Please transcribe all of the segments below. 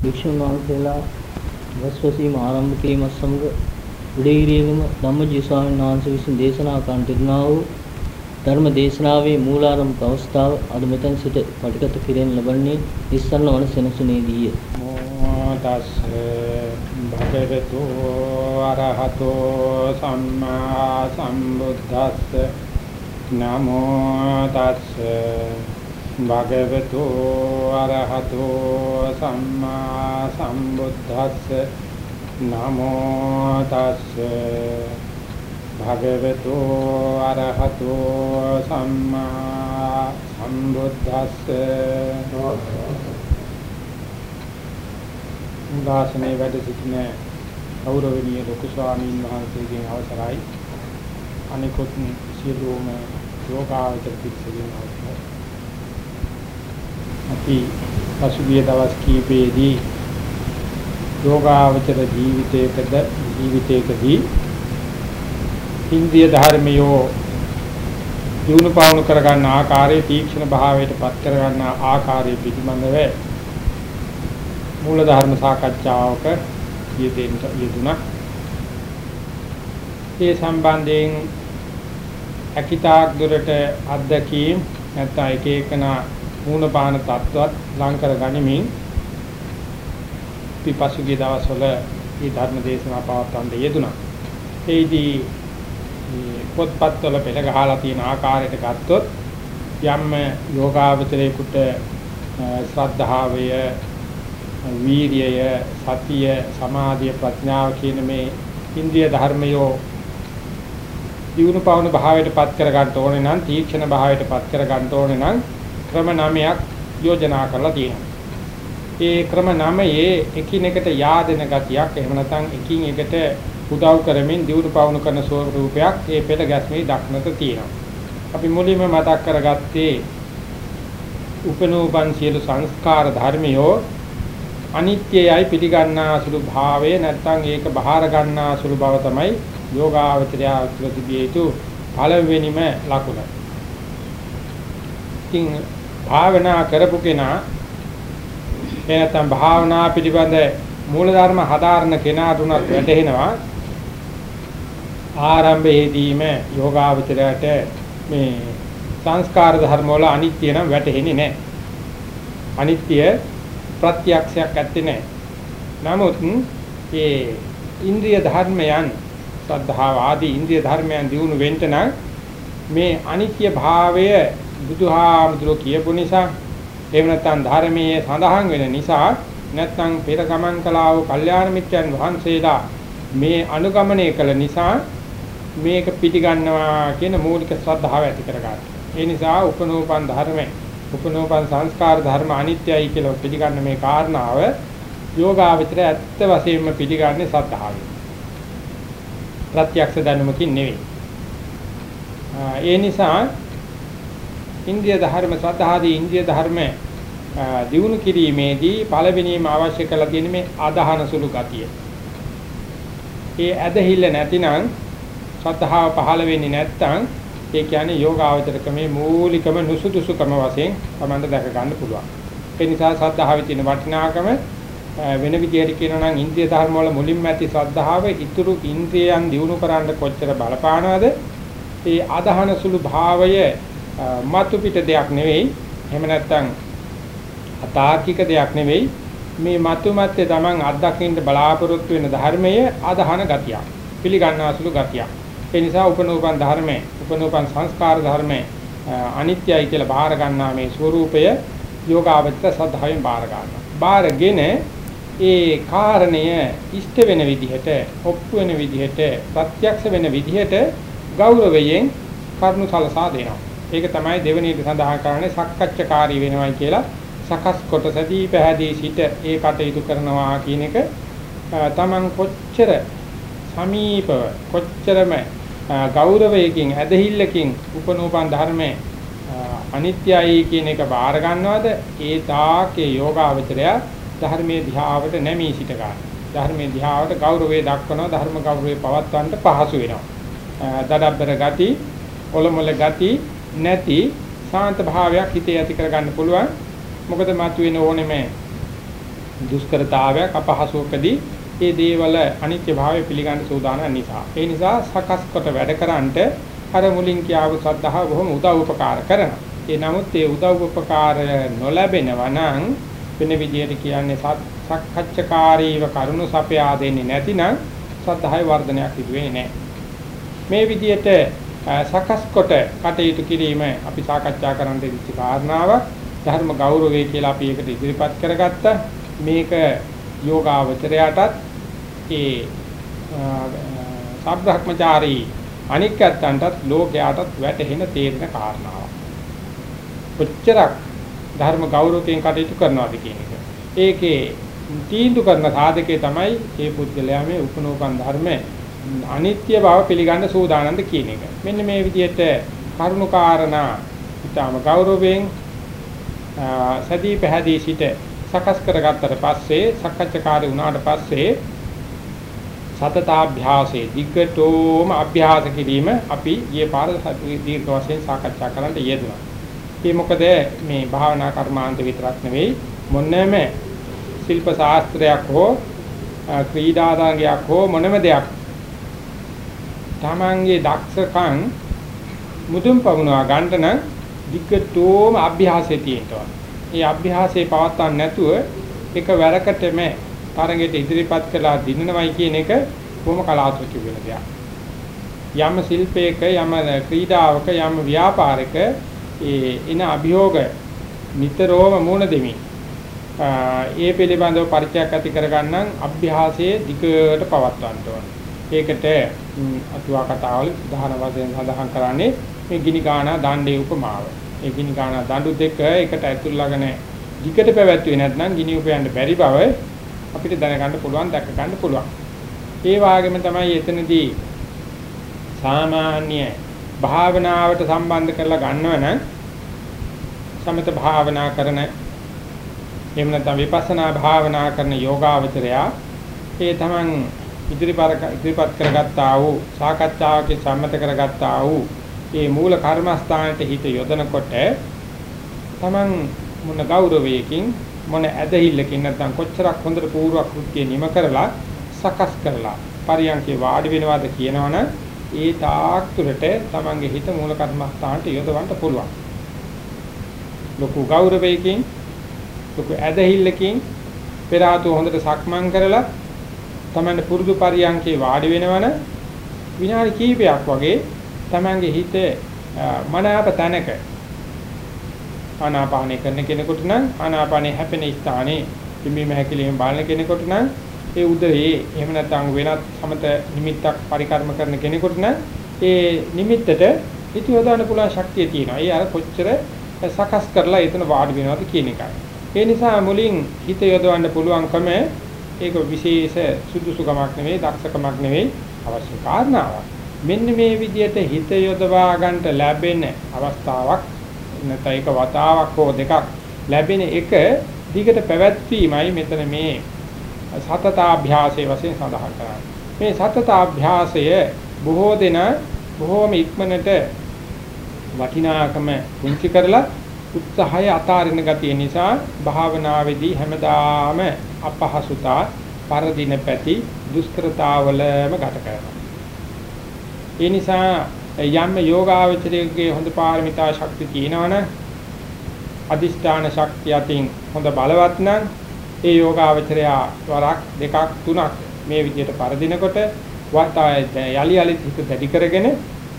වික්ෂුන් වහන්සේලා වස්වසීම ආරම්භ කිරීමත් සමග උඩේගිරියේම ධම්මජීව ස්වාමීන් වහන්සේ විසින් දේශනා කරන තිබුණා වූ ධර්ම දේශනාවේ මූලාරම්භ අවස්ථාව අද මෙතන සිට පටිගත කිරීම ලබන්නේ ඉස්සන්න වන සෙනසුනේදීය. තස් භගවතු අරහතෝ සම්මා සම්බුද්දස්ස නමෝ තස් භගවතු අරහතෝ සම්මා සම්බුද්දස්ස නමෝ තස් භගවතු අරහතෝ සම්මා සම්බුද්දස්ස. උදාසනේ වැඩ සිටින ගෞරවනීය ලොකු ස්වාමීන් වහන්සේගෙන් අවසරයි. අනිකුත් සියලුම යෝගාවචර පිළිසෙලින් අවසරයි. අපි පසුගිය දවස් කීපයේදී යෝගාවචර ජීවිතයකද ජීවිතයකදී ඉන්ද්‍රිය ධර්මියෝ දිනු පාවුණු කරගන්න ආකාරයේ තීක්ෂණ භාවයට පත් කරගන්න ආකාරයේ පිටිමන්දව මූල ධර්ම සාකච්ඡාවක යෙදෙන්න යෙදුණා. ඒ සම්බන්ධයෙන් අකිතාක් දුරට අත්දැකීම් නැත්නම් එක එකනා මූණ පාන තත්ත්වත් ලං කර ගනිමින් පිපසුගිය දවස්වල මේ ධර්ම දේශනා පවත්වන්න යෙදුණා. ඒදී පොත්පත්වල පෙළ ගහලා තියෙන ආකාරයට ගත්තොත් යම් යෝගාවචරයේකට ශ්‍රද්ධාවය වීර්යය සතිය සමාධිය ප්‍රඥාව කියන මේ ඉන්ද්‍රිය ධර්මයෝ දිනු පවුණු භාවයට පත් කර ගන්න ඕනේ නම් තීක්ෂණ භාවයට පත් කර ගන්න ඕනේ නම් ක්‍රම නමයක් යෝජනා කරලා තියෙනවා. ඒ ක්‍රම නමයේ එකිනෙකට yaadena ගතියක් එහෙම නැත්නම් එකින් එකට උදව් කරමින් දිනු පවුණු කරන ස්වරූපයක් ඒ පෙළ ගැස්මේ දක්නට තියෙනවා. අපි මුලින්ම මතක් කරගත්තේ උපනෝපන් සියලු සංස්කාර ධර්මියෝ අනිත්‍යයයි පිළිගන්නා සුළු භාවය නැත්නම් ඒක බහාර ගන්නා සුළු බව තමයි යෝගාවචරය ප්‍රතිබිය යුතු පළවෙනිම ලකුණ. ඉතින් භාවනා කරපු කෙනා එනතම් භාවනා පිළිබඳ මූලධර්ම හදාරන කෙනාට උනත් වැටහෙනවා ආරම්භයේදීම යෝගාවචරයට මේ සංස්කාර ධර්ම වල අනිත්‍ය නම් වැටහෙන්නේ නැහැ. අනිත්‍ය ප්‍රත්‍යක්ෂයක් ඇත්තේ නැහැ. නමුත් මේ ඉන්ද්‍රිය ධර්මයන් සද්ධාව ආදී ඉන්ද්‍රිය ධර්මයන් දිනු වෙන්න නම් මේ අනිත්‍ය භාවය බුදුහාමුදුරුවෝ කියපු නිසා එහෙම නැත්නම් ධර්මයේ සඳහන් වෙන නිසා නැත්නම් පෙර ගමන් කළා වූ කල්යාණ මිත්‍යයන් වහන්සේලා මේ අනුගමනය කළ නිසා මේක පිළිගන්නවා කියන මූලික ශ්‍රද්ධාව ඇති කරගන්න. ඒ නිසා උපනෝපන් ධර්මයේ උපනෝපන් සංස්කාර ධර්ම අනිත්‍යයි කියලා පිළිගන්න මේ කාරණාව යෝගාවචරය ඇත්ත වශයෙන්ම පිළිගන්නේ සද්ධාවෙන්. ප්‍රත්‍යක්ෂ දැනුමකින් නෙවෙයි. ඒ නිසා ඉන්ද්‍රිය ධර්ම සද්ධාදී ඉන්ද්‍රිය ධර්ම දිනු කිරීමේදී පළවෙනිම අවශ්‍ය කරලා තියෙන මේ ආදාහන සුළු ගතිය. ඒ ඇදහිල්ල නැතිනම් සද්ධාව පහළ වෙන්නේ නැත්නම් ඒ කියන්නේ යෝගාවචරකමේ මූලිකම නුසුදුසුකම වශයෙන් තමයි දැක ගන්න පුළුවන්. ඒ නිසා සද්ධාවේ තියෙන වටිනාකම වෙන විදිහට කියනවා නම් ඉන්ද්‍රිය ධර්ම වල මුලින්ම ඇති ශ්‍රද්ධාව ඉතුරු ඉන්ද්‍රියයන් දිනු කරන්න කොච්චර බලපානවද? ඒ ආදාහන සුළු භාවය මතු පිට දෙයක් නෙවෙයි. එහෙම නැත්නම් අතාර්කික දෙයක් නෙවෙයි. මේ මතු මැත්තේ Taman අත්දකින්න බලාපොරොත්තු වෙන ධර්මයේ ආදාහන ගතියක්. පිළිගන්නාසුළු ගතියක්. ඒ නිසා උපනෝපන් ධර්මයේ උපනෝපන් සංස්කාර ධර්මයේ අනිත්‍යයි කියලා බාර ගන්නා මේ ස්වરૂපය යෝගාවචර සද්ධායෙන් බාර ගන්නවා. බාරගෙන ඒ කාරණය ඉෂ්ට වෙන විදිහට, ඔප්පු වෙන විදිහට, ප්‍රත්‍යක්ෂ වෙන විදිහට ගෞරවයෙන් කරුණු සලසා දෙනවා. ඒක තමයි දෙවෙනියට සඳහන් කරන්නේ සක්කච්ඡකාරී වෙනවයි කියලා සකස් කොටසදී පැහැදී සිට ඒ කටයුතු කරනවා කියන එක තමන් කොච්චර සමීපව කොච්චරම ගෞරවයකින් ඇදහිල්ලකින් උපනෝපන් ධර්මයේ අනිත්‍යයි කියන එක බාර ගන්නවද ඒ තාකේ යෝගාවචරය ධර්මයේ දිහාවට නැමී සිට ගන්න. ධර්මයේ දිහාවට ගෞරවය දක්වනවා ධර්ම ගෞරවය පවත්වන්න පහසු වෙනවා. දඩබ්බර ගති, ඔලොමල ගති නැති ශාන්ත භාවයක් හිතේ ඇති කරගන්න පුළුවන්. මොකද මතුවෙන ඕනෙම දුෂ්කරතාවයක් අපහසුකදී ඒ දේවල අනිත්‍ය භාවය පිළිගන්න සූදානම් නිසා. ඒ නිසා සකස් කොට වැඩ කරන්නට අර මුලින් කියාවු සද්ධාව බොහොම උදව් උපකාර කරනවා. ඒ නමුත් ඒ උදව් උපකාර නොලැබෙනවා නම් වෙන විදියට කියන්නේ සක්කච්ඡකාරීව කරුණු සපයා දෙන්නේ නැතිනම් සද්ධාය වර්ධනයක් සිදු වෙන්නේ නැහැ. මේ විදියට සකස් කොට කටයුතු කිරීම අපි සාකච්ඡා කරන්න දෙච්ච කාරණාවක් ධර්ම ගෞරවය කියලා අපි ඒකට ඉදිරිපත් කරගත්තා. මේක යෝගාවචරයටත් ඒ සබ්‍රහ්මචාරී අනික්කත්තන්ටත් ලෝකයාටත් වැටහෙන තේරෙන කාරණාවක්. කොච්චරක් ධර්ම ගෞරවයෙන් කටයුතු කරනවාද කියන එක. ඒකේ තීන්දුව කරන සාධකේ තමයි මේ පුද්ගලයා මේ උපනෝපන් ධර්ම අනිත්‍ය බව පිළිගන්න සූදානම්ද කියන එක. මෙන්න මේ විදිහට කරුණාකාරණා ඊටම ගෞරවයෙන් සදී පැහැදී සිට සකස් කරගත්තට පස්සේ සක්කච්ඡාකාරී වුණාට පස්සේ සතතාභ්‍යාසයේ දිගටම අභ්‍යාස කිරීම අපි ඊයේ පාර දීර්ඝ වශයෙන් සාකච්ඡා කරන්න යෙදුණා. ඒ මොකද මේ භාවනා කර්මාන්ත විතරක් නෙවෙයි මොනෑම ශිල්ප ශාස්ත්‍රයක් හෝ ක්‍රීඩාදාංගයක් හෝ මොනම දෙයක් තමන්ගේ දක්ෂකම් මුදුන් පමුණවා ගන්නට නම් දිගටම අභ්‍යාසය තියෙනවා. ඒ අභ්‍යාසය පවත්වන්න නැතුව එක වැරකටම තරඟයට ඉදිරිපත් කළා දිනනවයි කියන එක කොහොම කලාතුරකින් වෙන දෙයක්. යම් ශිල්පයක යම් ක්‍රීඩාවක යම් ව්‍යාපාරයක ඒ එන අභියෝග නිතරම මුණ දෙමින් ඒ පිළිබඳව පරිචයක් ඇති කරගන්නම් අභ්‍යාසයේ දිගට පවත්වන්න ඕන. ඒකට අතුවා කතාවල උදාහරණ වශයෙන් සඳහන් කරන්නේ මේ ගිනි ගානා දණ්ඩේ උපමාව. ඒ ගිනි ගානා දඬු දෙක එකට ඇතුල්ලාගෙන දිගට පැවැත්වුවේ නැත්නම් ගිනි උපයන්න බැරි බව අපිට දැනගන්න පුළුවන් දැක ගන්න පුළුවන්. ඒ වගේම තමයි එතනදී සාමාන්‍ය භාවනාවට සම්බන්ධ කරලා ගන්නවනම් සමත භාවනා කරන එහෙම නැත්නම් විපස්සනා භාවනා කරන යෝගාවචරයා ඒ තමන් ඉදිරිපත් ඉදිරිපත් කරගත්තා වූ සාකච්ඡාවක සම්මත කරගත්තා වූ ඒ මූල කර්මස්ථානයේ හිත යොදනකොට තමන් මොන ගෞරවයකින් මොන ඇදහිල්ලකින් නැත්නම් කොච්චරක් හොඳට පූර්ව කෘත්‍ය නිම කරලා සකස් කරලා පරියන්කේ වාඩි වෙනවද කියනවනම් ඒ තාක් තුරට තමන්ගේ හිත මූල කර්මස්ථානට යොදවන්න පුළුවන්. ලොකු ගෞරවයකින් ලොකු ඇදහිල්ලකින් පෙර ආතු හොඳට සක්මන් කරලා තමන්ගේ පුරුදු පරියන්කේ වාඩි වෙනවන විනාඩි කිහිපයක් වගේ තමන්ගේ හිත මනාප තැනක ආනාපානය කරන කෙනෙකුට නම් ආනාපානයේ හැපෙන ස්ථානයේ පිම්බීම හැකිලිම බලන කෙනෙකුට නම් ඒ උදරේ එහෙම නැත්නම් වෙනත් සමත නිමිත්තක් පරිකර්ම කරන කෙනෙකුට නම් ඒ නිමිත්තට හිත යොදවන්න පුළුවන් ශක්තිය තියෙනවා. ඒ අර කොච්චර සකස් කරලා එතන වාඩි වෙනවද කියන එකයි. ඒ නිසා මුලින් හිත යොදවන්න පුළුවන්කම ඒක විශේෂ සුදුසුකමක් නෙවෙයි, දක්ෂකමක් නෙවෙයි අවශ්‍ය කාරණාවක්. මෙන්න මේ විදිහට හිත යොදවා ගන්නට ලැබෙන අවස්ථාවක් නැත්නම් ඒක වතාවක් හෝ දෙකක් ලැබෙන එක දිගට පැවැත්වීමයි මෙතන මේ සතතාභ්‍යාසයේ වශයෙන් සඳහන් කරන්නේ. මේ සතතාභ්‍යාසය බොහෝ දෙන බොහෝම ඉක්මනට වටිනාකම පුංචි කරලා උත්සාහය අතාරින ගතිය නිසා භාවනාවේදී හැමදාම අපහසුතා පරදින පැති දුෂ්කරතාවලම ගත කරනවා. ඒ නිසා යම් යෝගාවචරයේ හොඳ පාරමිතා ශක්තිය තියෙනවනම් අදිෂ්ඨාන ශක්තිය අතින් හොඳ බලවත් නම් ඒ යෝගාවචරය වරක් දෙකක් තුනක් මේ විදිහට පරදිනකොට වතාය යලි යලි හිත දැඩි කරගෙන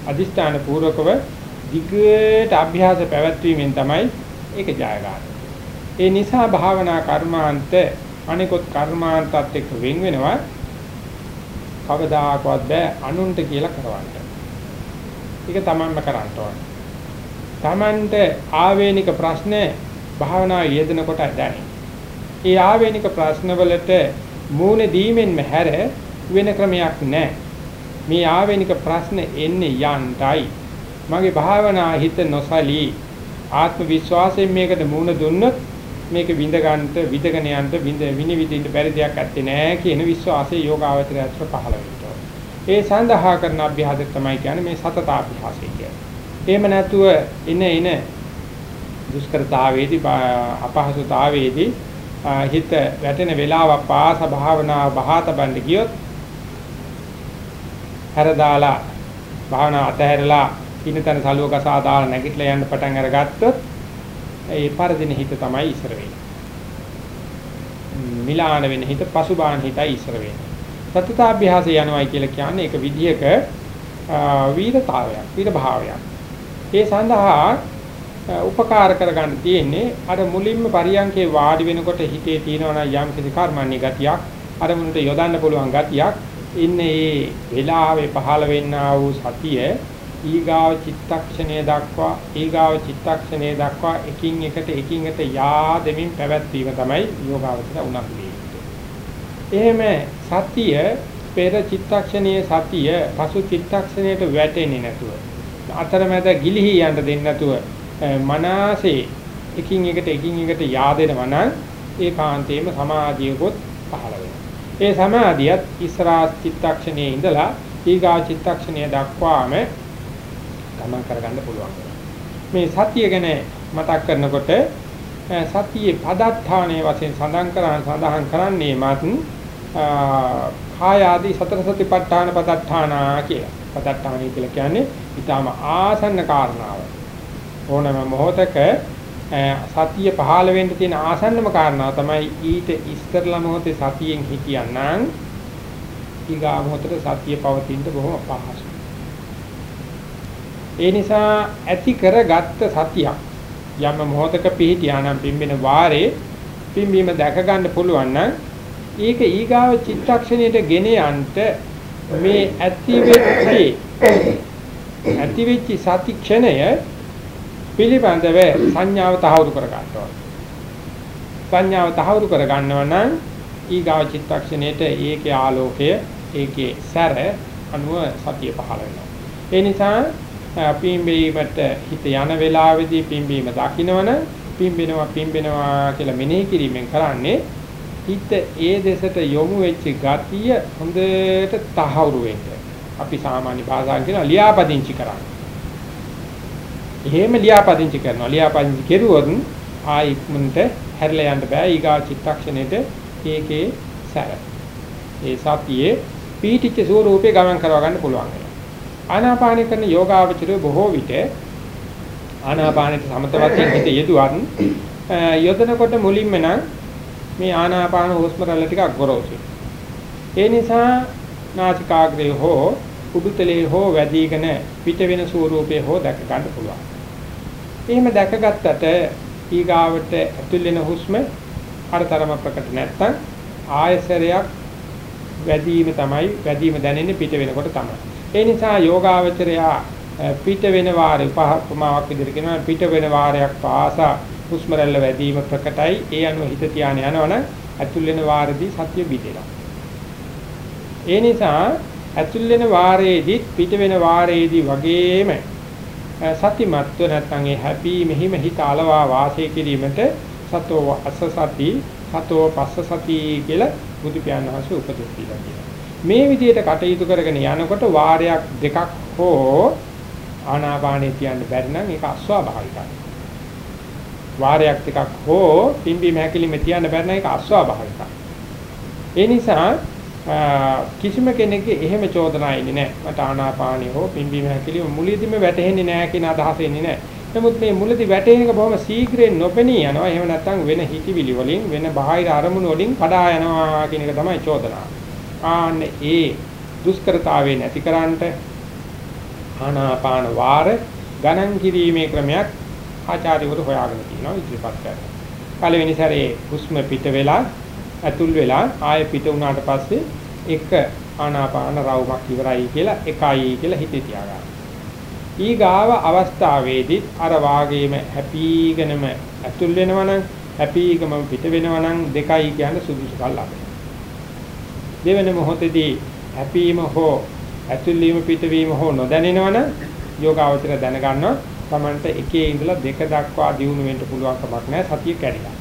අදිෂ්ඨාන පූර්වකව දිගට අභ්‍යාස පැවැත්වීමෙන් තමයි ඒක ජය ඒ නිසා භාවනා කර්මාන්ත අනිකොත් කර්මාන්තත් එක්ක වෙන් වෙනවා කවදාකවත් බෑ අනුන්ට කියලා කරවන්න. ඒක තමන්ම කරන්න ඕනේ. තමන්ට ආවේනික ප්‍රශ්න භාවනා යෙදෙනකොට දැනේ. ඒ ආවේනික ප්‍රශ්නවලට මූණ දීමෙන්ම හැර වෙන ක්‍රමයක් නැහැ. මේ ආවේනික ප්‍රශ්න එන්නේ යන්ටයි. මගේ භාවනා හිත නොසලී ආත්ම විශ්වාසයෙන් මේකට මූණ දුන්නොත් මේක විඳ ගන්නට විදගෙන යන්න විඳ විනිවිදින්න බැරි දෙයක් ඇත්තේ නැහැ කියන විශ්වාසය යෝගාවචරයට පහළ වෙනවා. ඒ සඳහා කරන අභ්‍යාසය තමයි කියන්නේ මේ සතතාභ්‍යාසය කියන්නේ. එහෙම නැතුව ඉන ඉන දුෂ්කරතාවේදී අපහසුතාවේදී හිත වැටෙන වෙලාවක් පාස භාවනාව බහාත බණ්ඩ ගියොත් හැරදාලා භාවනාව අතහැරලා ඉන්නතන සලුවක සාදාලා නැගිටලා යන්න පටන් අරගත්තොත් ඒ පරදින හිත තමයි ඉස්සර වෙන්නේ. මිලාන වෙන හිත පසුබාහන හිතයි ඉස්සර වෙන්නේ. සතතාභ්‍යාසය යනවායි කියලා කියන්නේ ඒක විදියක වීරතාවයක්, වීර භාවයක්. ඒ සඳහා උපකාර කරගන්න තියෙන්නේ අර මුලින්ම පරියන්කේ වාඩි වෙනකොට හිතේ තියෙනවා නම් යම් කිසි කර්මන්නේ ගතියක් අර මුලට යොදන්න පුළුවන් ගතියක් ඉන්නේ ඒ වෙලාවේ පහළ වෙන්නා වූ සතිය ඊගාව චිත්තක්ෂණය දක්වා ඊගාව චිත්තක්ෂණය දක්වා එකින් එකට එකින් එකට යා දෙමින් පැවැත්වීම තමයි යෝගාවචර උනක් එහෙම සතිය පෙර චිත්තක්ෂණයේ සතිය පසු චිත්තක්ෂණයට වැටෙන්නේ නැතුව අතරමැද ගිලිහි යන්න දෙන්නේ නැතුව මනසේ එකින් එකට එකින් එකට yaadෙනවා නම් ඒ කාන්තේම සමාධියකොත් පහළ වෙනවා. ඒ සමාධියත් ඉස්සරහා චිත්තක්ෂණයේ ඉඳලා ඊගා චිත්තක්ෂණය දක්වාම ගමන් කරගන්න පුළුවන්. මේ සතිය ගැන මතක් කරනකොට සතියේ පදත්තාණයේ වශයෙන් සඳහන් කරන සඳහන් කරන්නේ මත් කාය ආදී සතර සතිපට්ඨාන පදත්තානා කියලා. පදත්තාණී කියලා කියන්නේ ඊටාම ආසන්න කාරණාව. ඕනම මොහොතක සතිය පහළ වෙන්න තියෙන ආසන්නම කාරණාව තමයි ඊට ඉස්තරලා මොහොතේ සතියෙන් හිටියනම් ඊගා මොහොතේ සතිය පවතින්න බොහොම අපහසුයි. ඒ නිසා ඇති කරගත්ත සතියක් යම් මොහොතක පිහිටියා නම් පිම්බෙන වාරේ පිම්බීම දැක ගන්න පුළුවන් නම් ඒක ඊගාව චිත්තක්ෂණයට ගෙන යන්න මේ ඇති වෙච්චි ඇති වෙච්චි සති ක්ෂණය පිළිබඳව සංඥාව තහවුරු කර ගන්නවා. සංඥාව තහවුරු කර ගන්නවා නම් ඊගාව චිත්තක්ෂණයට ඒකේ ආලෝකය ඒකේ සැර අනුව සතිය පහළ වෙනවා. ඒ නිසා පිම්බීමට හිත යන වෙලාවේදී පිම්බීම දකින්නවන පිම්බෙනවා පිම්බෙනවා කියලා මෙනෙහි කිරීමෙන් කරන්නේ හිත ඒ දෙසට යොමු වෙච්ච ගතිය හොඳට තහවුරු වෙන්න. අපි සාමාන්‍ය භාෂාවෙන් කියන ලියාපදිංචි කරන්නේ. එහෙම ලියාපදිංචි කරනවා. ලියාපදිංචි කෙරුවොත් ආයි ඉක්මනට හැරිලා යන්න බෑ. ඊගා චිත්තක්ෂණයට ඒකේ සැර. ඒ සතියේ පීටිච්ච ස්වරූපේ ගමන් කරවා ගන්න පුළුවන් වෙනවා. ආනාපාන කරන යෝගාවචරය බොහෝ විට ආනාපානෙට සමත වශයෙන් හිත යෙදුවත් යොදනකොට මුලින්ම නම් මේ ආනාපාන හුස්ම රැල්ල ටිකක් ගොරෝසුයි. ඒ නිසා නාසිකාග්‍රේ හෝ උඩුතලේ හෝ වැඩිගෙන පිට වෙන ස්වරූපේ හෝ දැක ගන්න පුළුවන්. එහෙම දැකගත්තට ඊගාවට ඇතුල් වෙන හුස්ම අරතරම ප්‍රකට නැත්තම් ආයසරයක් වැඩිම තමයි වැඩිම දැනෙන්නේ පිට වෙනකොට තමයි. ඒ නිසා යෝගාවචරයා පිට වෙන වාරේ උපමාවක් විදිහට කියනවා පිට වෙන වාරයක් පාසා හුස්ම රැල්ල වැඩිම ප්‍රකටයි. ඒ අනුව හිත තියාන යනවනම් ඇතුල් වෙන වාරෙදී සතිය බිඳෙනවා. ඒ නිසා ඇතුල් වෙන වාරයේදී පිට වෙන වාරයේදී වගේම සතිමත්ව නැත්නම් ඒ හැපි මෙහිම හිත අලවා වාසය කිරීමට සතෝ අස්ස සති සතෝ පස්ස සති කියලා බුදු පියාණන් වහන්සේ උපදෙස් දීලා තියෙනවා. මේ විදිහට කටයුතු කරගෙන යනකොට වාරයක් දෙකක් හෝ ආනාපානෙ තියන්න බැරි නම් ඒක අස්වාභාවිකයි. වාරයක් දෙකක් හෝ පිම්බි මහැකිලිම තියන්න බැරි නම් ඒක අස්වාභාවිකයි. ඒ නිසා කිසිම කෙනෙක්ගේ එහෙම චෝදනා එන්නේ නැහැ. මට ආනාපානිය හෝ පිම්බි මහැකිලිම මුලදීම වැටහෙන්නේ නැහැ කියන අදහස එන්නේ නැහැ. නමුත් මේ මුලදී වැටෙන එක බොහොම ශීඝ්‍රයෙන් නොපෙනී යනවා. එහෙම නැත්නම් වෙන හිතිවිලි වලින් වෙන බාහිර අරමුණු වලින් කඩා යනවා කියන එක තමයි චෝදනාව. ආන්න ඒ දුෂ්කරතාවේ නැතිකරන්නට ආනාපාන වාර ගණන් කිරීමේ ක්‍රමයක් ආචාර්යවරු හොයාගෙන තියෙනවා ඉදිරිපත් කරලා. පළවෙනි සැරේ හුස්ම පිට වෙලා ඇතුල් වෙලා ආයෙ පිට වුණාට පස්සේ එක ආනාපාන රවුමක් ඉවරයි කියලා එකයි කියලා හිතේ තියාගන්න. ඊගාව අවස්ථාවේදී අර වාගේම හැපීගෙනම ඇතුල් වෙනවනම් හැපීගම පිට වෙනවනම් දෙකයි කියන සුදුසුකම් ලබනවා. දෙවෙනි මොහොතේදී හැපීම හෝ ඇතුල්වීම පිටවීම හෝ නොදැනෙනවනම් යෝගාවචර දැනගන්නවා තමන්ට එකේ ඉඳලා දෙක දක්වා දියුණු වෙන්න පුළුවන් කමක් නැහැ සතිය කැඩිලා.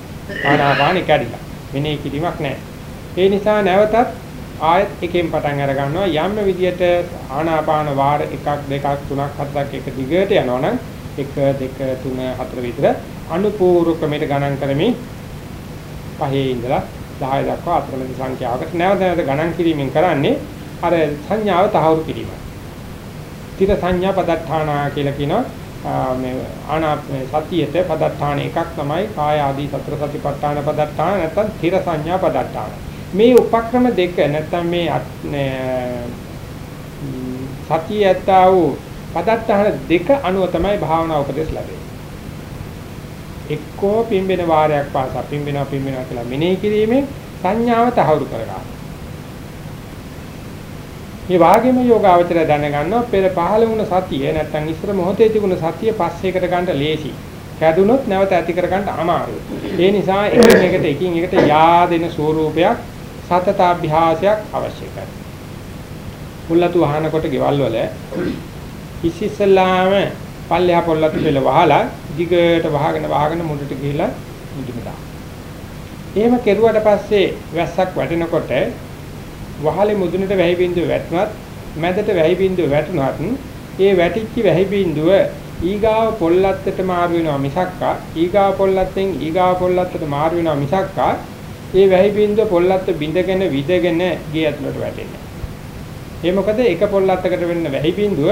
ආනාපානෙ කැඩිලා. මෙනේ කිරීමක් නැහැ. ඒ නිසා නැවතත් ආයත් එකෙන් පටන් අර ගන්නවා යම් විදියට ආනාපාන වාර එකක් දෙකක් තුනක් හතරක් එක දිගට යනවනම් 1 2 3 4 විතර අනුපූර්ව ක්‍රමයට ගණන් කරමින් පහේ ඉඳලා 10 දක්වා අතරමැද සංඛ්‍යාවකට නැවත නැවත ගණන් කිරීමෙන් කරන්නේ අර සංඥාව තහවුරු කිරීමයි. තිර සංඥා පදත්තානා කියලා කියනවා මේ ආනාප සතියේ පදත්තාන එකක් තමයි කාය ආදී සතර සතිපට්ඨාන පදත්තාන නැත්නම් තිර සංඥා පදත්තාන. මේ උපක්‍රම දෙක නැත්නම් මේ සතිය ඇත්තා වූ පදත්තාන දෙක අනුව තමයි භාවනා උපදෙස් ලැබෙන්නේ. එක්කෝ පිම්බෙන වාරයක් පාසා පිම්බෙනවා පිම්බෙනවා කියලා මෙනෙහි කිරීමෙන් සංඥාව තහවුරු කරගන්නවා. මේ වාගේම යෝගාවචරය දැනගන්නවා පෙර පහළ වුණ සතිය නැත්තම් ඉස්සර මොහොතේ තිබුණ සතිය පස්සේකට ගන්න ලේසි. කැඩුනොත් නැවත ඇති කරගන්න අමාරුයි. ඒ නිසා එකින් එකට එකින් එකට yaadෙන ස්වරූපයක් සතතාභ්‍යාසයක් අවශ්‍යයි. මුල්ලතු වහනකොට ගෙවල් වල ඉසිසලාම පල්ලෙහා පොල්ලතු පෙළ වහලා දිගට වහගෙන වහගෙන මුඩට ගිහිලා මුදුන දානවා. එහෙම කෙරුවට පස්සේ වැස්සක් වැටෙනකොට වහලේ මුදුනට වැහි බින්දුව වැටුණත් මැදට වැහි බින්දුව වැටුණත් ඒ වැටිච්ච වැහි බින්දුව ඊගාව පොල්ලත්තට මාරු වෙනවා මිසක්කා ඊගාව පොල්ලත්තෙන් ඊගාව පොල්ලත්තට මාරු වෙනවා මිසක්කා ඒ වැහි බින්දුව පොල්ලත්ත බිඳගෙන විදගෙන ගේ ඇතුළට වැටෙන්නේ. ඒ මොකද එක පොල්ලත්තකට වෙන්න වැහි බින්දුව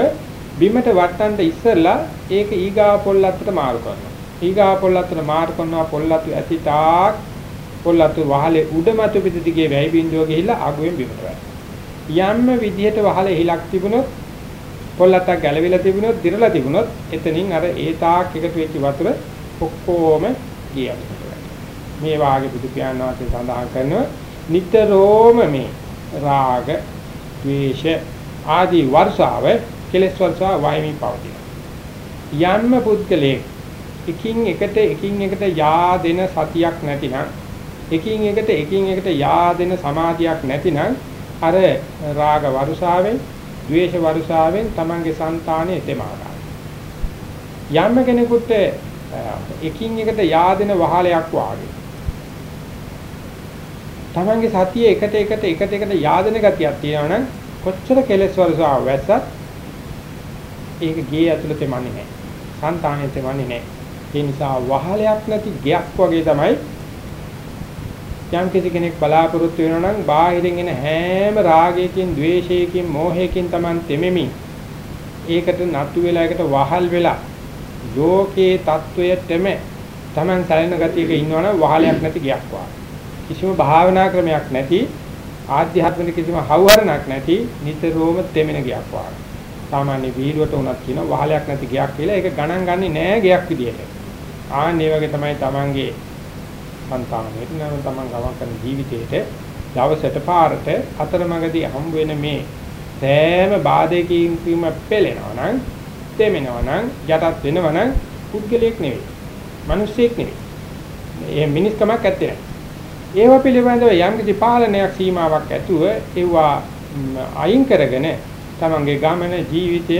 බිමට වට්ටන්න ඉස්සෙල්ලා ඒක ඊගාව පොල්ලත්තට මාරු කරනවා. ඊගාව පොල්ලත්තට මාරු කරනවා පොල්ලතු ඇති තාක් පොල්ලතු වහලේ උඩමතු පිට දිගේ වැහි බින්දුව ගිහිල්ලා අගුවෙන් බිමට වැටෙනවා. යම්ම විදිහට වහලේ හිලක් තිබුණොත් පොල්ලත්තක් ගැලවිලා තිබුණොත් දිරලා තිබුණොත් එතනින් අර ඒ තාක් එකතු වෙච්ච වතුර ඔක්කොම ගියනවා. මේ වාගේ බුදු පියාණන් වහන්සේ සඳහන් කරනවා නිතරම මේ රාග, ද්වේෂ ආදී වර්ෂාව කෙලස් වර්ෂාව වයිමි පවතින. යම්ම පුද්ගලයේ එකින් එකට එකින් එකට yaadෙන සතියක් නැතිනම් එකින් එකට එකින් එකට yaadෙන සමාධියක් නැතිනම් අර රාග වර්ෂාවෙන්, ද්වේෂ වර්ෂාවෙන් තමන්ගේ సంతානෙ තෙමාගා. යම්ම කෙනෙකුට එකින් එකට yaadෙන වහලයක් වාගේ තමන්ගේ සතිය එකට එකට එකට එකට yaadෙන ගතියක් තියෙනවා නම් කොච්චර කෙලස් වර්ෂාව වැස්සත් ඒක ගේ ඇතුළතේ මන්නේ නැහැ. సంతානෙතේ මන්නේ නැහැ. ඒ නිසා වහලයක් නැති ගයක් වගේ තමයි යම් කිසි කෙනෙක් බලාපොරොත්තු වෙනවා නම් බාහිරින් එන හැම රාගයකින්, ద్వේෂයකින්, මෝහයකින් Taman තෙමෙමින් ඒකට නතු වෙලා ඒකට වහල් වෙලා ලෝකේ తত্ত্বයටම Taman සැලෙන ගතියක ඉන්නවනම් වහලයක් නැති ගයක් වගේ. කිසිම භාවනා ක්‍රමයක් නැති ආධ්‍යාත්මික කිසිම හවුහරණක් නැති නිතරම තෙමෙන ගයක් වගේ. සාමාන්‍ය වීඩුවට උනත් කියන වහලයක් නැති ගයක් කියලා ඒක ගණන් ගන්නේ නෑ ගයක් විදියට. ආන් ඒ වගේ තමයි Tamanගේ సంతాනෙට නම් Taman ගමන් කරන ජීවිතේට දවසට පාරට අතරමඟදී හම් වෙන මේ සෑම බාධකකින් කීම පෙළෙනවා නම් තෙමෙනවා නම් යටත් වෙනවා නම් පුද්ගලයෙක් නෙවෙයි. මිනිස්සෙක් නෙවෙයි. ඒ මිනිස්කමක් ඇත්තේ නෑ. ඒව පිළිබඳව යම් කිසි පාලනයක් සීමාවක් ඇතුව ඒවා අයින් කරගෙන තමන්ගේ ගමන ජීවිතය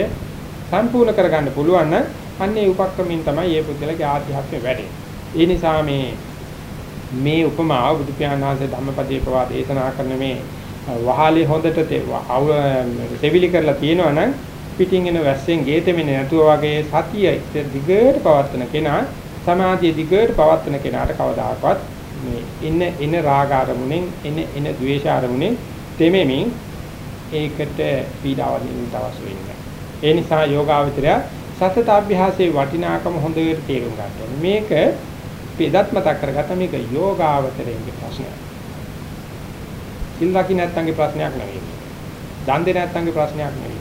සම්පූර්ණ කරගන්න පුළුවන් නම් අන්නේ උපක්‍රමින් තමයි මේ පුද්ගලගේ ආධ්‍යාත්මය වැඩෙන්නේ. ඒ නිසා මේ මේ උපමාව බුදු පියාණන් වහන්සේ ධම්මපදයේ පවා දේශනා කරන මේ වහලේ හොඳට තෙවිලි කරලා තියෙනවා නම් පිටින් එන වැස්සෙන් ගේතෙන්නේ නැතුව වගේ සතිය දිගට පවත්වන කෙනා සමාධිය දිගට පවත්වන කෙනාට කවදාකවත් මේ ඉන්න ඉන්න රාග අරමුණෙන් එන එන ද්වේෂ අරමුණෙන් තෙමෙමින් ඒකට පීඩාවක් නිමිට අවශ්‍ය වෙන්නේ. ඒ නිසා යෝගාවචරය සතත අභ්‍යාසයේ වටිනාකම හොඳට තේරුම් ගන්න මේක පෙදත් මතක් කරගත්ත මේක යෝගාවචරයේ ප්‍රශ්නයක්. සිල් රකින්න නැත්නම්ගේ ප්‍රශ්නයක් නෙවෙයි. දන් දෙන්න නැත්නම්ගේ ප්‍රශ්නයක් නෙවෙයි.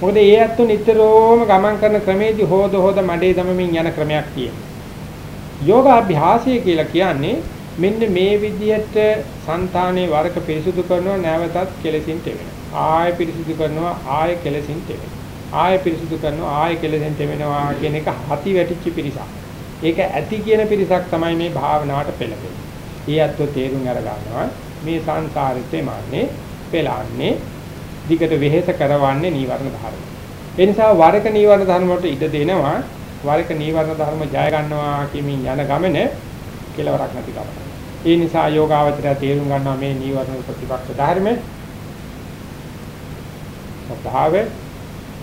මොකද ඒ ඇත්තු නිතරම ගමන් කරන ක්‍රමේදී හොද හොද මඩේ දමමින් යන ක්‍රමයක් තියෙනවා. යෝගාභ්‍යාසය කියලා කියන්නේ මෙන්න මේ විදිහට సంతානේ වරක පිරිසුදු කරනවා නැවතත් කෙලසින් තෙවෙනවා. ආය පිරිසුදු කරනවා ආය කෙලසින් තෙවෙනවා. ආය පිරිසුදු කරනවා ආය කෙලසින් තෙවෙනවා කියන එක හති වැටිච්ච පිරිසක්. ඒක ඇති කියන පිරිසක් තමයි මේ භාවනාවට පෙළඹෙන්නේ. ඒ අත්ව තේරුම් අර ගන්නවා මේ සංසාරෙත් මාන්නේ පෙළන්නේ දිගට වෙහෙස කරවන්නේ නීවරණ ධර්ම. ඒ නිසා වරක නීවරණ ධර්ම වලට ඉඩ දෙනවා වරක නීවරණ ධර්ම ජය ගන්නවා කියමින් යන ගමන කෙලවරක් නැති කම. ඒ නිසා යෝගාවචරය තේරුම් ගන්නවා මේ නීවරණ ප්‍රතිපක්ෂ ධර්මයේ ශ්‍රද්ධාව,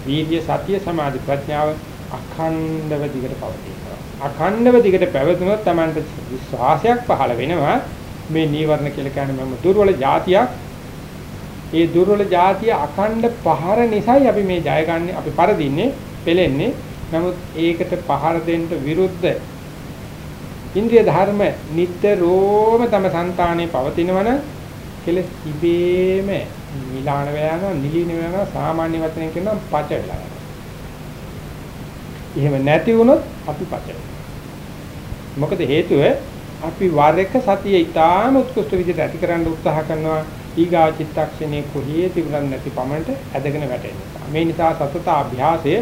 වීර්ය, සතිය, සමාධි, ප්‍රඥාව අඛණ්ඩව දිගට පවතිනවා. අඛණ්ඩව දිගට පැවතුනොත් Tamanට විශ්වාසයක් පහළ වෙනවා. මේ නීවරණ කියලා කියන්නේ මම දුර්වල જાතියක්. ඒ දුර්වල જાතිය අඛණ්ඩ පහර නිසායි අපි මේ ජය ගන්න අපි පරදින්නේ, පෙලෙන්නේ. නමුත් ඒකට පහර දෙන්න විරුද්ධ ඉන්ද්‍රිය ධර්ම නිට්ටරෝම තම సంతානේ පවතිනවන කෙලෙස් ඉබේම මිලාන වෙලා යනවා නිලින වෙනවා සාමාන්‍ය වචනෙන් කියනවා පච වෙලා යනවා. එහෙම නැති වුණොත් අපි පච මොකද හේතුව අපි වර එක සතිය ඊටාම උත්කෘෂ්ඨ විදිහට ඇති කරන්න උත්සාහ කරනවා ඊගා චිත්තක්ෂණේ කොහේ තිබුණත් නැති පමණට ඇදගෙන වැටෙනවා. මේ නිසා සතත අභ්‍යාසය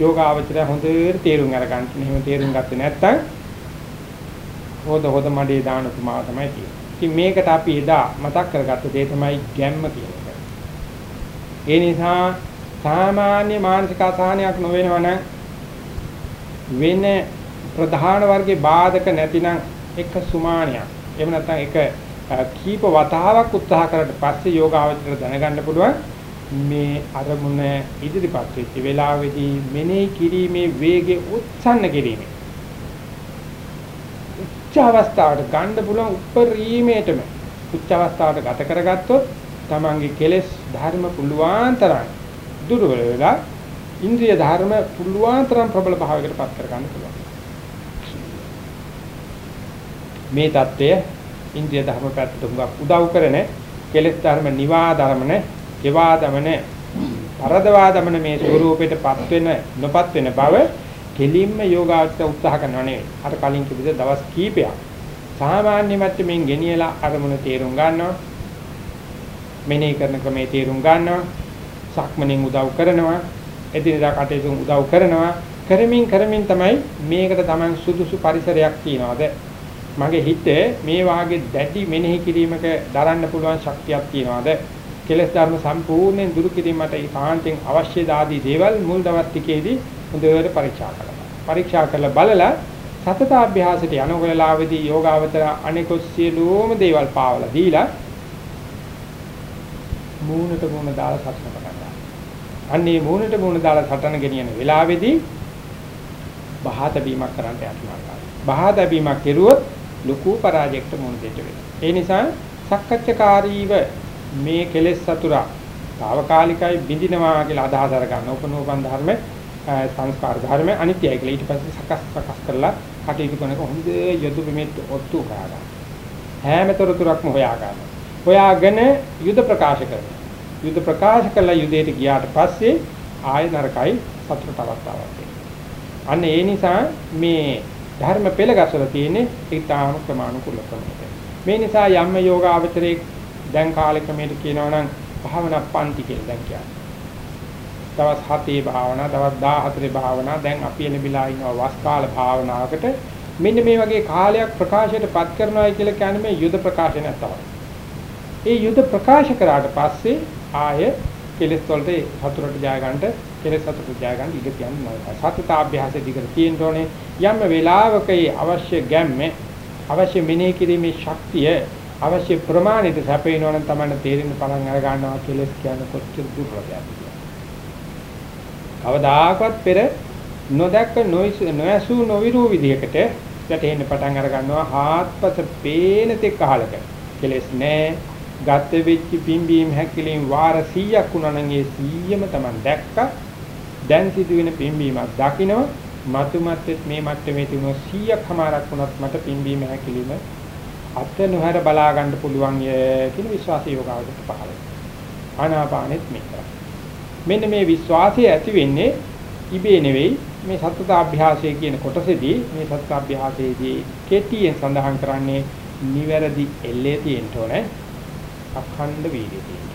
යෝගාවචරය හොඳට තේරුම් අරගන්න. එහෙම තේරුම් ගත්තේ නැත්නම් හොද හොද මඩේ දාන උපමාව තමයි තියෙන්නේ. ඉතින් මේකට අපි එදා මතක් කරගත්ත දේ තමයි ගැම්ම කියන එක. ඒ නිසා සාමාන්‍ය මානසික අසහනයක් නොවෙනවනම් වෙන ප්‍රධාන වර්ගයේ බාධක නැතිනම් එක සුමානියක්. එහෙම නැත්නම් එක කීප වතාවක් උත්සාහ කරලා පස්සේ යෝගාවචර දැනගන්න පුළුවන් මේ අරමුණ ඉදිරිපත් වෙච්ච වෙලාවේදී මෙනෙහි කිරීමේ වේගය උත්සන්න කිරීමේ උච්ච අවස්ථාවට ගන්න පුළුවන් උපරිමයටම උච්ච අවස්ථාවට ගත කරගත්තොත් තමන්ගේ කෙලෙස් ධර්ම පුළුවන් තරම් දුර්වල වෙලා ඉන්ද්‍රිය ධර්ම පුළුවන් තරම් ප්‍රබල භාවයකට පත් කර ගන්න පුළුවන් මේ தත්ත්වය ඉන්ද්‍රිය ධර්ම පැත්තට හුඟක් උදව් කරන කෙලෙස් ධර්ම නිවා ධර්මන ඒවා දමන පරදවා දමන මේ ස්වરૂපයටපත් වෙන නොපත් වෙන බව කෙලින්ම යෝගාචර උත්සාහ කරනවා නෙවෙයි. අර කලින් කිව්ව දවස් කීපයක් සාමාන්‍ය මට්ටමින් ගෙනියලා අරමුණ තේරුම් ගන්නවා. මෙනෙහි කරන ක්‍රමයේ තේරුම් ගන්නවා. සක්මණෙන් උදව් කරනවා. එදිනදා කටයුතු උදව් කරනවා. කරමින් කරමින් තමයි මේකට Taman සුදුසු පරිසරයක් තියනවාද මගේ හිතේ මේ වාගේ දැඩි මෙනෙහි කිරීමක දරන්න පුළුවන් ශක්තියක් තියනවාද කෙලස් ධර්ම සම්පූර්ණයෙන් දුරු කිරීමට ඒකාන්තයෙන් අවශ්‍ය දාදී දේවල් මුල් දවස් ටිකේදී හොඳට පරීක්ෂා කරනවා. පරීක්ෂා කරලා බලලා සතත අභ්‍යාසයට යන වෙලාවේදී යෝගාවතර අනිකොත් සියලුම දේවල් පාවලා දීලා මූණට මූණ දාලා සටන කරනවා. අන්නේ මූණට මූණ දාලා සටන ගෙනියන වෙලාවේදී බහාත බීමක් කරන්න යනවා. බහාත බීමක් කෙරුවොත් ලොකු පරාජයකට මුහුණ දෙන්න වෙනවා. ඒ නිසා සක්කච්ඡකාරීව මේ කෙලෙස් සතුරා తాවකාලිකයි බිඳිනවා කියලා අදහස අරගන්න උපනෝපන් ධර්ම සංස්කාර ධර්ම අනිත්‍යයි කියලා ඊට පස්සේ සකස් සකස් කරලා කටයුතු කරනක හොඳ යදු මෙත් ඔත්තු කරගන්න. හැම තොරතුරක්ම හොයා ගන්න. හොයාගෙන යුද ප්‍රකාශ කරනවා. යුද ප්‍රකාශ කළා යුදයට ගියාට පස්සේ ආය නරකයි සතුට අවස්ථාවක් අන්න ඒ නිසා මේ ධර්ම පෙළ ගැසලා තියෙන්නේ ඊටාම ප්‍රමාණිකුල ක්‍රමයකට. මේ නිසා යම්ම යෝගාවචරයේ දැන් කාලෙ ක්‍රමයට කියනවා නම් භාවනා පන්ති කියලා දැන් කියන්නේ. දවස් 7 භාවනා, දවස් 14 භාවනා, දැන් අපි එළඹිලා ඉන්නවා වස් කාල භාවනාවකට. මෙන්න මේ වගේ කාලයක් ප්‍රකාශයට පත් කරනවා කියලා කියන්නේ මේ යුද ප්‍රකාශනයක් තමයි. ඒ යුද ප්‍රකාශ කරාට පස්සේ ආය කෙලෙස් වලට සතුරට ජය ගන්නට කෙලෙස් සතුට ජය ගන්න ඉඩ කියන්නේ සතතාභ්‍යාසෙ දිගට තියෙන්න ඕනේ. යම් වෙලාවක අවශ්‍ය ගැම්ම අවශ්‍ය මෙනෙහි කිරීමේ ශක්තිය අවශ්‍ය ප්‍රමාණයට සැපේනවනම් තමයි තේරෙන්න පටන් අර ගන්නවා කෙලෙස් කියන්නේ කොච්චර දුර්වලද කවදාකවත් පෙර නොදැක්ක නොයසු නොවිරු විදිහකට වැටෙන්න පටන් අර ගන්නවා. හාත්පස පේන තෙක් අහලක කෙලෙස් නෑ ගත වෙච්ච පිම්බීම හැකිලින් වාර 100ක් වුණා නම් ඒ 100ම Taman දැක්ක. දැන් සිදුවෙන පිම්බීමක් දකින්න මතු මතෙත් මේ මට්ටමේ තිබුණ 100ක් හමාරක් වුණත් මට පිම්බීම හැකිලිම අත නොහැර බලා ගන්න පුළුවන් කියන විශ්වාසය යෝගාවකට පහළ ආනාපානෙත් මේක. මෙන්න මේ විශ්වාසය ඇති වෙන්නේ ඉබේ නෙවෙයි මේ සත්‍යත අභ්‍යාසය කියන කොටසේදී මේ සත්‍ය අභ්‍යාසයේදී කෙටියෙන් සඳහන් කරන්නේ නිවැරදි එල්ලේ තියෙන්න ඕනේ. අඛණ්ඩ වීර්යය තියෙන්න.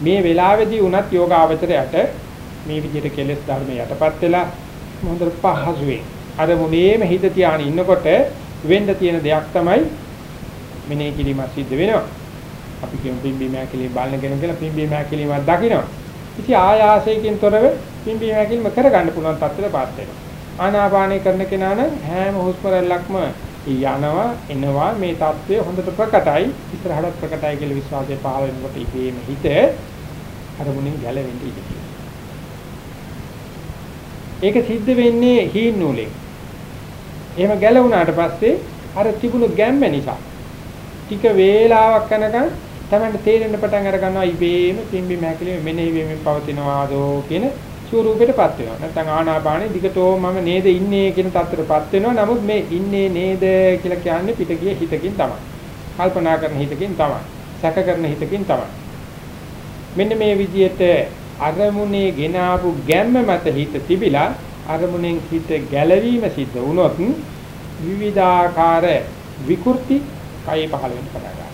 මේ වෙලාවේදී උනත් යෝගාවචරයට මේ විදිහට කෙලෙස් ධර්ම යටපත් වෙලා හොඳට පහසුවෙන් අර මොනේම හිත තියාගෙන ඉන්නකොට වෙන්න තියෙන දෙයක් තමයි මෙනේ කිරීම සිද්ධ වෙනවා. අපි කියමු පිම්බීම හැකිලිම බලන කෙනෙක් කියලා පිම්බීම හැකිලිමක් දකිනවා. ඉතින් ආයාසයෙන් තොරව පිම්බීම හැකිලිම කරගන්න පුළුවන් තත්ත්වයටපත් වෙනවා. ආනාපානය කරන කෙනා නම් හැම හුස්ම රැල්ලක්ම යනවා එනවා. මේ தත්ත්වය හොඳට ප්‍රකටයි. ඉස්සරහට ප්‍රකටයි කියලා විශ්වාසය පහළ වෙනකොට ඉබේම හිත අරමුණින් ගැලවෙන්න ඉඩ ඒක සිද්ධ වෙන්නේ හීන් නූලෙන්. එහෙම ගැලවුණාට පස්සේ අර තිබුණු ගැම්ම නිසා ටික වේලාවක් යනකම් තමයි තේරෙන්න පටන් අර ගන්නවා ඉබේම පිම්බි මහැකිලි මෙනෙහි වෙමින් පවතිනවාදෝ කියන ස්වරූපයටපත් වෙනවා. නැත්නම් ආනාපානෙ දිගටෝ මම නේද ඉන්නේ කියන තත්ත්වයටපත් වෙනවා. නමුත් මේ ඉන්නේ නේද කියලා කියන්නේ පිටගිය හිතකින් තමයි. කල්පනා කරන හිතකින් තමයි. සැක කරන හිතකින් තමයි. මෙන්න මේ විදිහට අරමුණේ ගෙන ආපු ගැම්ම මත හිත තිබිලා අරමුණෙන් හිත ගැලවීම සිද්ධ වුණොත් විවිධාකාර විකෘති කයි පහළ වෙන්න පටන් ගන්නවා.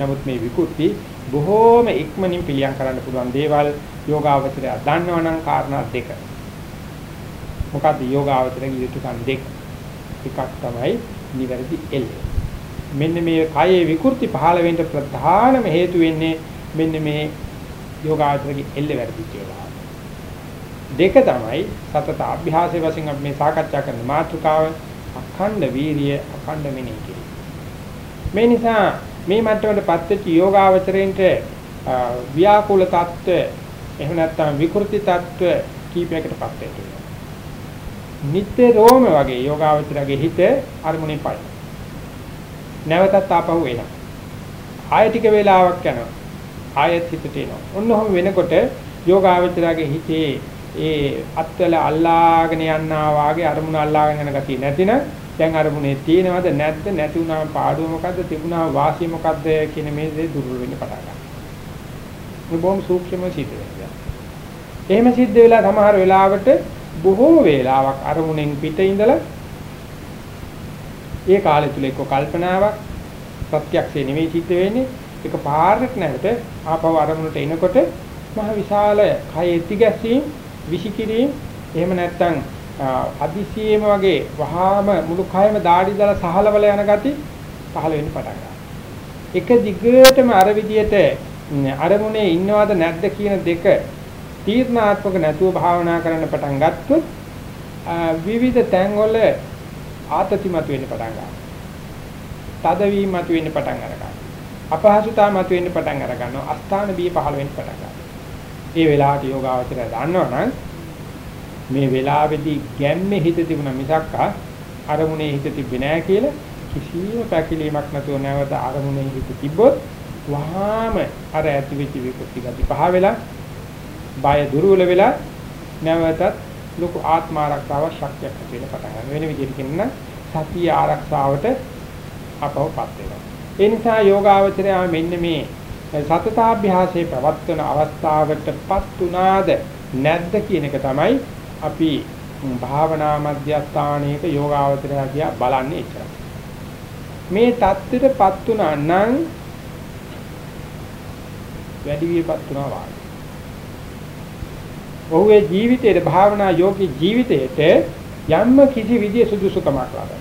නමුත් මේ විකෘති බොහෝම ඉක්මනින් පිළියම් කරන්න පුළුවන් දේවල් යෝගාවචරය දන්නවනම් කාරණා දෙක. මොකද යෝගාවචරයේ යුතුයකම් දෙක. එකක් තමයි නිවැරදි එල්ල. මෙන්න මේ කායේ විකෘති පහළ වෙන්න ප්‍රධානම හේතු වෙන්නේ මෙන්න මේ යෝගාවචරයේ එල්ල වැරදි කියලා. දෙක තමයි සතත අභ්‍යාසයේ වශයෙන් අපි මේ සාකච්ඡා කරන මාතෘකාව අඛණ්ඩ වීරිය අඛණ්ඩ මෙනෙහි කිරීම. මේ නිසා මේ මට්ටමටපත් වෙච්ච යෝගාවචරයෙන්ට ව්‍යාකූල தত্ত্ব එහෙම නැත්නම් විකෘති තත්ත්ව කීපයකටපත් වෙනවා. නිතරම වගේ යෝගාවචරගේ හිත අරමුණේ පයි. නැවතත් ආපහු එනවා. ආයෙ ටික වෙලාවක් යනවා. ආයෙත් හිතට එනවා. ඔන්නෝම වෙනකොට යෝගාවචරගේ හිතේ ඒ අත්වල අල්ලාගෙන යනවා වාගේ අරමුණ අල්ලාගෙන යන ගතිය නැතිනම් දැන් අරමුණේ තියෙනවද නැද්ද නැති වුණාම පාඩුව මොකද්ද තිබුණාම වාසිය මොකද්ද කියන මේ දේ දුර්වල වෙන්න පටන් ගන්නවා. මේ බොහොම සූක්ෂම සිදුවේ. එහෙම සිද්ධ වෙලා සමහර වෙලාවට බොහෝ වේලාවක් අරමුණෙන් පිට ඉඳලා ඒ කාලය තුල එක්ක කල්පනාවක් ප්‍රත්‍යක්ෂේ නෙවෙයි සිද්ධ වෙන්නේ ඒක පාරක් නැවත ආපහු අරමුණට එනකොට මහ විශාල කය ඇති ගැසීම් විසිකිරීම එහෙම නැත්නම් අදිසියෙම වගේ වහාම මුළු කයම দাঁඩි දාලා සහලවල යන ගති පහළ වෙන්න පටන් ගන්නවා. එක දිගටම අර විදියට අරමුණේ ඉන්නවද නැද්ද කියන දෙක තීර්ණාත්මක නැතුව භාවනා කරන්න පටන් ගත්තොත් විවිධ තැන්වල ආතති මත වෙන්න පටන් ගන්නවා. තදවීම මත වෙන්න පටන් ගන්නවා. අපහසුතාව මත වෙන්න පටන් අර ගන්නවා. අස්ථාන බිය පහළ වෙන්න පටන් ගන්නවා. ඒ වෙලාවට යෝගාවචරය දන්නවනම් මේ වෙලාවේදී ගැම්මේ හිත තිබුණා මිසක් අරමුණේ හිත තිබ්බේ නෑ කියලා කිසිම පැකිලීමක් නැතුව නැවත අරමුණේ හිත තිබ්බොත් වහාම අර ඇති වෙච්ච විකෘති ගති පහ වෙලා බය දුර්වල වෙලා නැවතත් ලොකු ආත්ම ආරක්ෂාව ශක්තියක් ඇති වෙන පටන් ගන්න වෙන විදිහට කියන්න සතිය ආරක්ෂාවට අපවපත් වෙනවා ඒ නිසා යෝගාවචරය මෙන්න මේ සතතාභ්‍යාසයේ ප්‍රවත්වන අවස්ථාවටපත් උනාද නැද්ද කියන එක තමයි අපි භාවනා මධ්‍යස්ථානයක යෝගාවචරය දිහා බලන්නේ එච්චරයි. මේ தත්ත්වයටපත් උනා නම් වැඩි වියපත් උනා වාගේ. ඔහුගේ ජීවිතයේ භාවනා යෝගී ජීවිතයට යම්ම කිසි විදිය සුදුසුකමක් ලබනවා.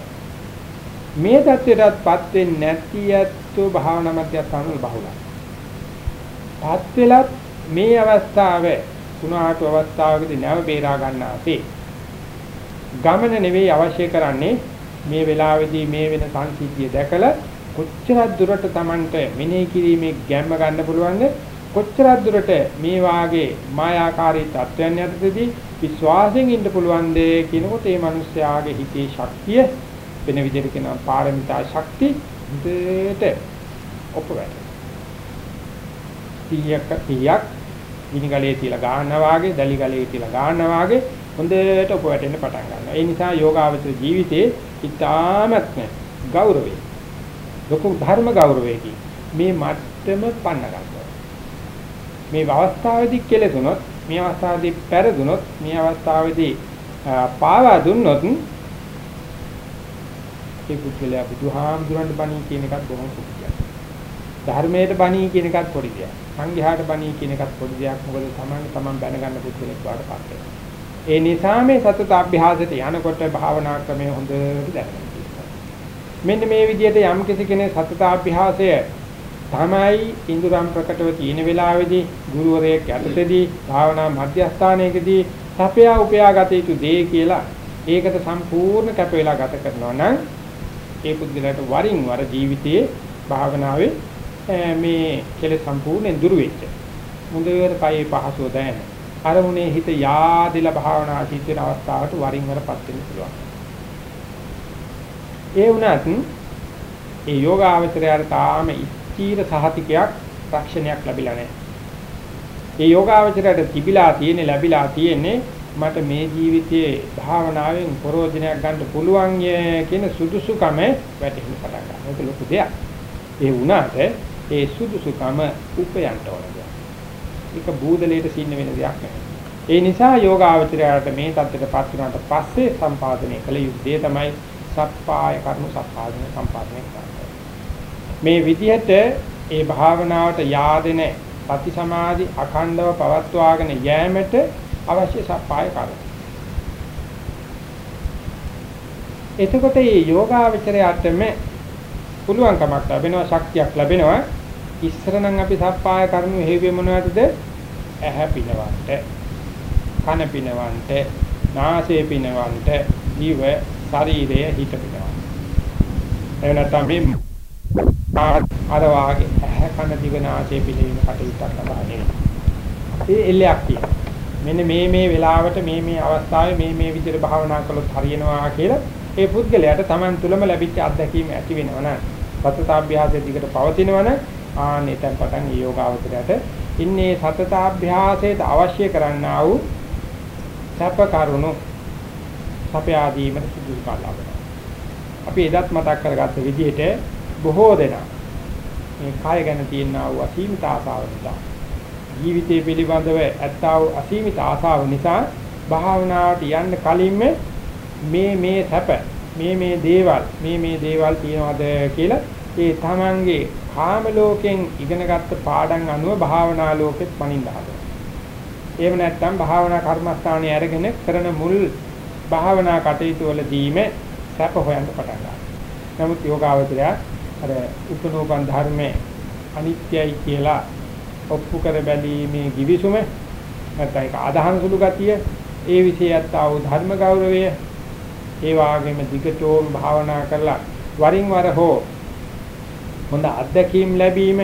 මේ தත්ත්වයටපත් වෙන්නේ නැති යත්තු භාවනා මධ්‍යස්ථාන වල බහුලයි. පත් වෙලත් මේ අවස්ථාවේ කුණාටු අවස්ථාවකදී නැව බේරා ගන්නාසේ ගමන නෙවෙයි අවශ්‍ය කරන්නේ මේ වෙලාවේදී මේ වෙන සංසිද්ධිය දැකලා කොච්චරක් දුරට Tamanට මෙනෙහි කිරීමේ ගැම්ම ගන්න පුළුවන්ද කොච්චරක් දුරට මේ වාගේ මායාකාරී තත්වයන් යටතේදී විශ්වාසයෙන් ඉන්න පුළුවන්ද කියනකොට මේ මිනිස්යාගේ හිතේ ශක්තිය වෙන විදිහට කියනවා පාරමිතා ශක්තිය දෙට ඔපවැට 100ක් 100ක් ගිනි ගලේ තියලා ගන්නවා වාගේ, දලි ගලේ තියලා ගන්නවා වාගේ හොඳට ඔප වැටෙන්න පටන් ගන්නවා. ඒ නිසා යෝගාවචර ජීවිතේ ඉතාමත්ම ගෞරවේ. ලොකු ධර්ම ගෞරවයකින් මේ මට්ටම පන්න ගන්නවා. මේ අවස්ථාවේදී කෙලෙසුනොත්, මේ අවස්ථාවේදී පෙරදුනොත්, මේ අවස්ථාවේදී පාවා දුන්නොත් ඒ පුද්ගලයා බුදුහාමුදුරන්ට බණී කියන එකත් බොහොම සුඛියක්. ධර්මයට බණී කියන එකත් පොඩි දෙයක්. සංඝයාට බණී කියන එකත් පොඩි දෙයක්. මොකද Taman Taman දැනගන්න පුදුලෙක් වාටපත් වෙනවා. ඒ නිසා මේ සතත අභ්‍යාසයට යනකොට භාවනා ක්‍රමය හොඳට දැනගන්න මෙන්න මේ විදිහට යම් කිසි කෙනෙක් සතත අභ්‍යාසය තමයි ඉන්ද්‍රම් ප්‍රකටව තියෙන වෙලාවේදී ගුරුවරයෙක් යටතේදී භාවනා මධ්‍යස්ථානයකදී සපයා උපයා ගත යුතු දේ කියලා ඒකට සම්පූර්ණ කැප වෙලා ගත කරනවා නම් ඒ පුද්ගලයාට වරින් වර ජීවිතයේ භාවනාවේ මේ කෙලෙස් සම්පූර්ණයෙන් දුරු වෙච්ච. මුදේර කයේ පහසුව දැනෙන. අරමුණේ හිත යාදෙලා භාවනා සිද්ධ වෙන අවස්ථාවට වරින් වරපත් වෙන්න පුළුවන්. ඒ වුණත් ඒ යෝගාවචරයට තාම ඉස්තීර සහතිකයක් රක්ෂණයක් ලැබිලා නැහැ. ඒ යෝගාවචරයට තිබිලා තියෙන්නේ ලැබිලා තියෙන්නේ මට මේ ජීවිතයේ භාවනාවෙන් ප්‍රෝජනයක් ගන්න පුළුවන් කියන සුදුසුකම වැටහෙන්න පටන් ගන්නවා. ඒක ලොකු දෙයක්. ඒ වුණාට ඒ සුදුසුකම උපයන්ට ඕන දෙයක්. ඒක බූදලයට සින්න වෙන දෙයක් නෙවෙයි. ඒ නිසා යෝගාවචරයට මේ தත්ත්වයටපත් වුණාට පස්සේ සම්පාදනය කළ යුත්තේ තමයි සප්පාය කර්ම සම්පාදනය සම්පාදනය කරන්නේ. මේ විදිහට ඒ භාවනාවට yaadෙන සති සමාධි අඛණ්ඩව පවත්වාගෙන යෑමට අවශ්‍ය සප්පාය කර්ම. එතකොට මේ යෝගාවචරයටම පුළුවන්කමක් ලැබෙනවා ශක්තියක් ලැබෙනවා. ඉස්සර නම් අපි සප්පාය කර්ම හේවිය මොනවටද ඇහැ පිනවන්ට කන පිනවන්ට නාසය පිනවන්ට ජීව ශරීරය හිත පිනවන්ට එහෙම නැත්නම් මේ අර වාගේ ඇහැ කන දිව නාසය පිනවීම කටයුත්තක් කරන්නේ ඒ එල්ලයක් තියෙනවා මෙන්න මේ මේ වෙලාවට මේ මේ අවස්ථාවේ මේ මේ විදිහට භාවනා කළොත් හරියනවා කියලා ඒ පුද්ගලයාට Taman තුලම ලැබිච්ච අත්දැකීම ඇති වෙනවනම් සතතාභ්‍යාසයේ දිගට පවතිනවනම් ආනෙතෙන් පටන් යෝගාවචරයට ඉන්නේ සතතාභ්‍යාසයට අවශ්‍ය කරන්නා වූ සැප කරුණු සපයාදීමට සුදුසුකම් ලබනවා. අපි එදත් මතක් කරගත්ත විදිහට බොහෝ දෙනා මේ කාය ගැන තියෙනා වූ අසීමිත ආසාව නිසා ජීවිතය පිළිබඳව ඇත්තා වූ අසීමිත ආසාව නිසා භාවනාවට යන්න කලින්ම මේ මේ සැප මේ මේ දේවල් මේ මේ දේවල් තියනවාද කියලා ඒ තමන්ගේ කාම ලෝකෙන් ඉගෙනගත්ත පාඩම් අනුව භාවනා ලෝකෙත් පණින්න හදනවා. එහෙම නැත්නම් භාවනා කර්මස්ථානයේ අරගෙන කරන මුල් භාවනා කටයුතු වලදීම සැප හොයන්න පටන් ගන්නවා. නමුත් යෝගාවචරය අර උපනෝපන් ධර්මයේ අනිත්‍යයි කියලා ඔප්පු කර බැලීමේ givisuma නැත්නම් ඒක ආදාහන සුළු ගතිය ඒ විශේෂයත් ආව ධර්ම ගෞරවය ඒ වාගේම දිගටම භාවනා කරලා වරින් වර හෝ හොඳ අත්දැකීම් ලැබීම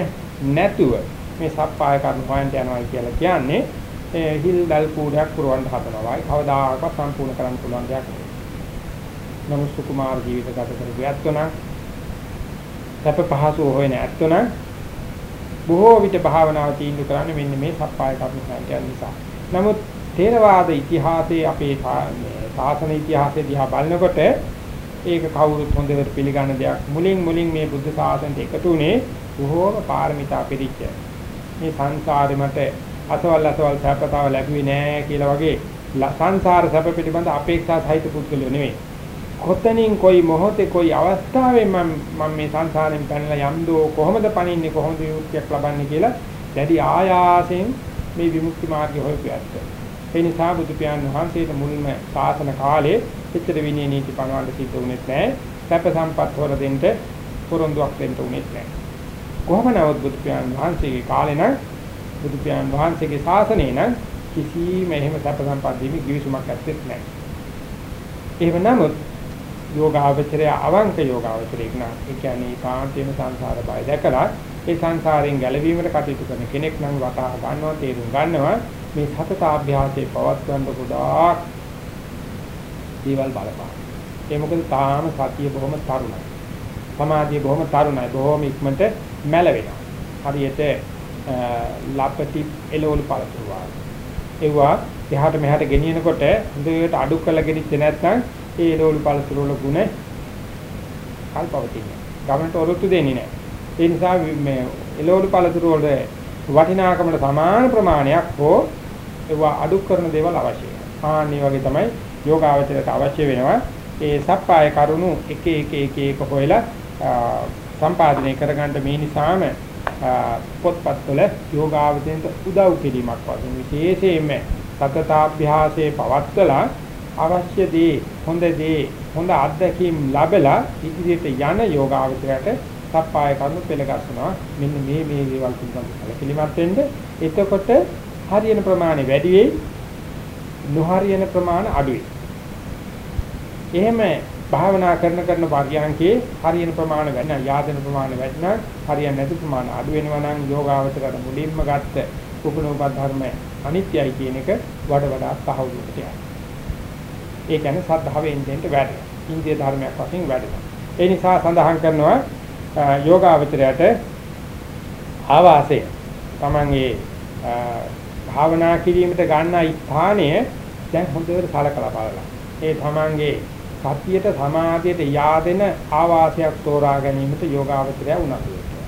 නැතුව මේ සප්පාය කර්ම හොයන්ට යනවා කියලා කියන්නේ හිල් දල් කූඩයක් පුරවන්න හදනවා. කවදාකවත් සම්පූර්ණ කරන්න පුළුවන් දෙයක් නෙවෙයි. නමුත් සුකුමාර ජීවිත ගත කරපු ඇත්තොනම් සැප පහසු හොයන ඇත්තොනම් බොහෝ විට භාවනාව තීන්දුව කරන්නේ මෙන්න මේ සප්පාය කර්ම හොයන්ට නිසා. නමුත් තේරවාද ඉතිහාසයේ අපේ ශාසන ඉතිහාසය දිහා බලනකොට ඒක කවුරුත් හොඳට පිළිගන්න දෙයක්. මුලින් මුලින් මේ බුද්ධ ශාසනයට එකතු වුණේ බොහෝම පාරමිතා පිළිච්ච. මේ සංසාරෙ මට අසවල් අසවල් සැපතාව ලැබුවේ නෑ කියලා වගේ සංසාර සැප පිළිබඳ අපේක්ෂා සහිත පුද්ගලයෝ නෙවෙයි. කොතනින් කොයි මොහොතේ කොයි අවස්ථාවෙන් මම මම මේ සංසාරයෙන් පැනලා යම්දෝ කොහොමද පණින්නේ කොහොමද විමුක්තියක් ලබන්නේ කියලා දැඩි ආයාසයෙන් මේ විමුක්ති මාර්ගය හොයපු ඇත්ත. ඒ නිසා බුදු පියාණන් වහන්සේට මුල්ම ශාසන කාලේ පිටර විනය නීති පනවන්න සිද්ධ වුණේ නැහැ. සැප සම්පත් හොර දෙන්න පොරොන්දුවක් දෙන්න උනේ නැහැ. කොහොම නවත් බුදු පියාණන් වහන්සේගේ කාලේ නම් බුදු පියාණන් වහන්සේගේ ශාසනයේ නම් කිසිම එහෙම සැප සම්පත් දීමේ කිවිසුමක් ඇත්තේ නැහැ. එහෙම නමුත් යෝගාවචරය අවංක යෝගාවචරයක් නම් ඒ කියන්නේ කාන්තේම සංසාර බය දැකලා ඒ සංසාරයෙන් ගැලවීමට කටයුතු කරන කෙනෙක් නම් වටහා ගන්නවා තේරුම් ගන්නවා මේ සතතාභ්‍යාසයේ පවත්වන්න ගොඩාක් දේවල් බලපාන. ඒ මොකද තාම සතිය බොහොම තරුණයි. සමාධිය බොහොම තරුණයි. බොහොම ඉක්මනට මැල වෙනවා. හරියට ලපටි එළවලු පළතුරු වගේ. ඒවා එහාට මෙහාට ගෙනියනකොට හොඳට අඩු කරලා ගෙනිච්ච නැත්නම් ඒ එළවලු පළතුරු වල ගුණ කල්පවතින්නේ. ගමනට ඔරොත්තු දෙන්නේ නැහැ. ඒ නිසා මේ එළවලු පළතුරු වල වටිනාකමට සමාන ප්‍රමාණයක් හෝ ඒවා අඩු කරන දේවල් අවශ්‍යයි. ආන්නේ වගේ තමයි යෝගාවචරයට අවශ්‍ය වෙනවා. ඒ සප්පාය කරුණු එක එක එක එක හොයලා සම්පාදනය කරගන්න මේ නිසාම පොත්පත්වල යෝගාවචරයට උදව් කිරීමක් වශයෙන් විශේෂයෙන්ම සතතාභ්‍යාසයේ පවත්වලා අවශ්‍ය දේ හොඳ දේ හොඳ අත්දැකීම් ලැබලා ඉදිරියට යන යෝගාවචරයට සප්පාය කරුණු පෙළගස්සනවා මෙන්න මේ මේ දේවල් පිළිබඳව කලකිරීමක් වෙන්න. එතකොට හරියන ප්‍රමාණය වැඩි වෙයි නොහරියන ප්‍රමාණය අඩු වෙයි. එහෙම භාවනා කරන කරන පරියන්කේ හරියන ප්‍රමාණය වැඩි නම් යාදෙන ප්‍රමාණය වැඩි නම් හරියන්නේ නැති ප්‍රමාණය අඩු වෙනවා නම් යෝගාවචරයට මුලින්ම ගත්ත උපනෝප ධර්ම අනිත්‍යයි කියන එක වඩ වඩා තහවුරුට යනවා. ඒ කියන්නේ සද්ධාවෙන් දෙන්න වැඩෙනවා. ඉන්දිය ධර්මයක් වශයෙන් වැඩෙනවා. ඒ නිසා සඳහන් කරනවා යෝගාවචරයට ආවාසය තමන්ගේ භාවනා කිරීමට ගන්නා ස්ථානය දැන් හොඳට සලකලා බලලා. ඒ තමන්ගේ සතියට සමාධියට yaadෙන ආවාසයක් තෝරා ගැනීමට යෝගාවචරය උනන්දු වෙනවා.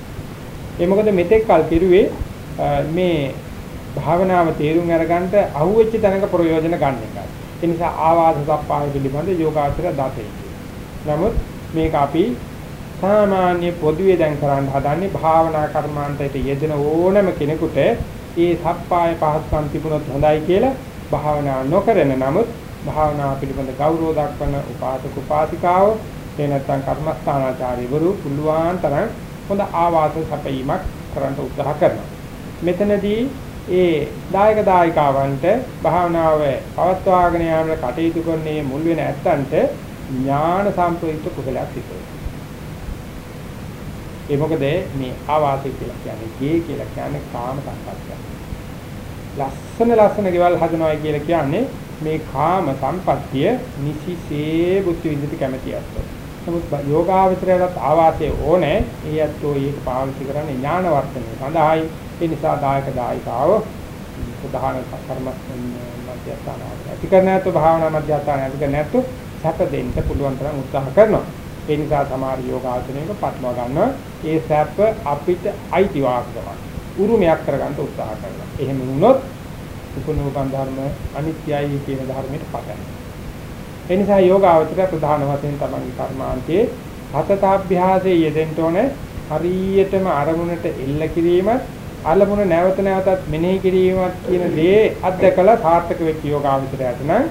ඒ මොකද මෙතෙක් කල් පිරුවේ මේ භාවනාව තේරුම් අරගන්නට අහුවෙච්ච තැනක ප්‍රයෝජන ගන්න එකයි. ඒ නිසා ආවාස සප්පාය පිළිබඳ යෝගාචර දතේ. නමුත් මේක අපි සාමාන්‍ය පොදුවේ දැන් කරන්න හදන්නේ භාවනා කර්මාන්තයට යෙදෙන ඕනම කෙනෙකුට ඒ සප්පාය පහසුකම් තිබුණොත් හොඳයි කියලා භාවනා නොකරන නමුත් භාවනා පිළිබඳ ගෞරව දක්වන උපාසක උපාසිකාව එහෙ නැත්නම් කර්මස්ථානාචාර්යවරු පුළුවන් තරම් හොඳ ආවාස සැපීමක් කරන්න උත්සාහ කරනවා. මෙතනදී ඒ දායක දායිකාවන්ට භාවනාව පවත්වාගෙන යාමට කටයුතු කරන්නේ මුල් වෙන ඇත්තන්ට ඥාන සම්ප්‍රයුක්ත කුසලයක් සිදු ඒ මොකද මේ ආවාසය කියලා කියන්නේ ගේ කියලා කියන්නේ කාම සංකල්පයක්. ලස්සන ලස්සන ගෙවල් හදනවා කියලා කියන්නේ මේ කාම සම්පත්තිය නිසිසේ බුද්ධ විදිහට කැමැති අත්ෝ. නමුත් යෝගාවචරයට ආවාසය ඕනේ. ඒ අත්ෝ ඒක පාවිච්චි කරන්නේ ඥාන වර්ධනය සඳහායි. ඒ නිසා දායක දායිකාව ප්‍රධාන කර්ම මධ්‍යස්ථාන ඇති කර නැත්නම් භාවනා මධ්‍යස්ථාන ඇති කර නැත්නම් සැප දෙන්න පුළුවන් තරම් උත්සාහ කරනවා. ඒ නිසා සමහර යෝගාචරණයක පටලවා ගන්නවා. ඒ සැප අපිට අයිතිවාසිකමක්. උරුමයක් කරගන්න උත්සාහ කරනවා. එහෙම වුණොත් උපනෝපන් ධර්ම අනිත්‍යයි කියන ධර්මයට පටන්. ඒ නිසා යෝගාචරය ප්‍රධාන වශයෙන් තමයි කර්මාන්තයේ හතතාභ්‍යාසයේ යෙදෙන්න ඕනේ. හරියටම අරමුණට එල්ල කිරීම අලමුණ නැවත නැවතත් මෙනෙහි කිරීමක් කියන දේ අත්දකලා සාර්ථක වෙච්ච යෝගාචරයට නම්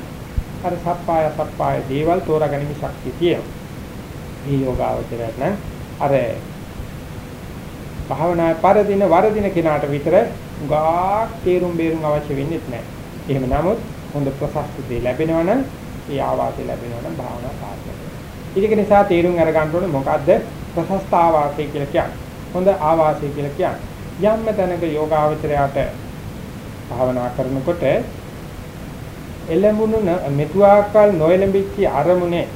අර සප්පාය සප්පාය දේවල් තෝරාගැනීමේ ශක්තිය තියෙනවා. මේ යෝගාවචරයට නම් අර භාවනා පරදින වරදින කෙනාට විතර ගාක් තේරුම් බේරුම් අවශ්‍ය වෙන්නේ නැහැ. එහෙම නමුත් හොඳ ප්‍රසස්ත දෙය ලැබෙනවා නම් ඒ ආවාසය ලැබෙනවා නම් භාවනා සාර්ථකයි. ඒක නිසා තේරුම් අරගන්න ඕනේ මොකද්ද ප්‍රසස්ත ආවාසය කියලා කියන්නේ. හොඳ ආවාසය කියලා කියන්නේ. යම්ම තැනක යෝගාවචරයට භාවනා කරනකොට එළඹුණු මෙතුආකල් නොයලඹිච්ච අරමුණේ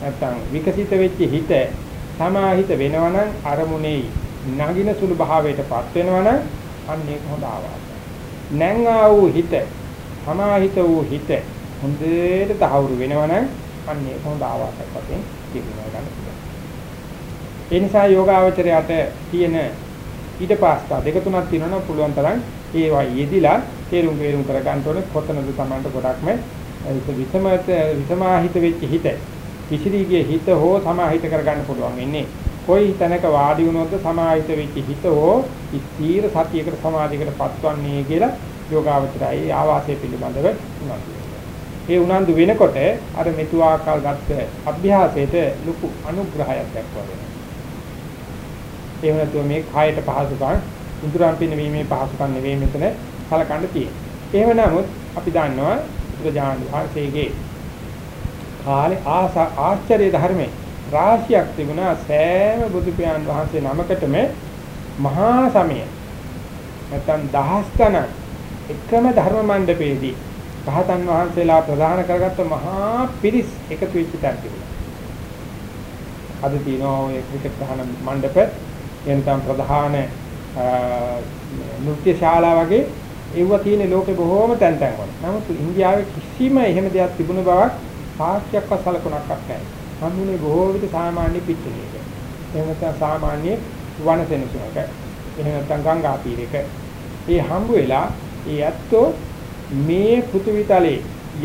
නැත්තම් විකසිත වෙච්ච හිත සමාහිත වෙනවනම් අරමුණේ නගින සුළු භාවයටපත් වෙනවනම් අන්න ඒක හොඳ ආවාසය. නැංගා වූ හිත සමාහිත වූ හිත හොඳට තහවුරු වෙනවනම් අන්න ඒක හොඳ ආවාසයක් වශයෙන් කියනවා ගන්න පුළුවන්. ඒ නිසා යෝගාවචරයට තියෙන ඊට පාස්තා දෙක තුනක් තියෙනවා පුළුවන් තරම් ඒවා යෙදිලා තේරුම් තේරුම් කර ගන්න ඕනේ කොතනද Tamanට ගොඩක්ම ඒක විසමත විසමාහිත වෙච්ච හිත. කිසිදීගේ හිත හෝ සමාහිත කරගන්න පුළුවන් වෙන්නේ. කොයි තැනක වාඩි වුණොත් සමාහිත වෙච්ච හිත හෝ ස්ථීර සතියකට සමාධියකට පත්වන්නේ කියලා යෝගාවචරයි ආවාසය පිළිබඳව උනන්දු ඒ උනන්දු වෙනකොට අර මෙතු ආකාර ගත්ත අභ්‍යාසයට ලොකු අනුග්‍රහයක් දක්වා දෙනවා. ඒ වුණත් මේ කායට පහසුකම් ඉදurang පිනවීමේ පහසුකම් නෙවෙයි මෙතන සලකන්න තියෙන්නේ. එහෙම නමුත් අපි දන්නවා බුදුජානක වහන්සේගේ කාලේ ආශ්චර්ය ධර්මයේ රාශියක් තිබුණා සෑම බුදු පියාණන් වහන්සේ නමකටම මහා සමය නැත්නම් දහස් ගණන් එකම ධර්ම මණ්ඩපයේදී රහතන් වහන්සේලා ප්‍රදාන කරගත්ත මහා පිරිස් එකතු වෙච්ච තැන තිබුණා. අද තියෙනවා ඔය ක්‍රිකට් ගහන මණ්ඩප එනකම් ප්‍රධාන නෘත්‍ය ශාලා වගේ ඒව තියෙන ලෝකේ බොහෝම තැන් තැන් වල. නමුත් ඉන්දියාවේ කිසිම එහෙම දෙයක් තිබුණ බවක් සාක්ෂියක්වත් සලකුණක් නැහැ. හඳුනේ බොහෝ විට සාමාන්‍ය පිටුලියක. එහෙම නැත්නම් සාමාන්‍ය වනසෙනසුනක. එහෙම නැත්නම් ගංගා තීරයක. ඒ හම්බ වෙලා ඒ ඇත්තෝ මේ පෘථිවිතලේ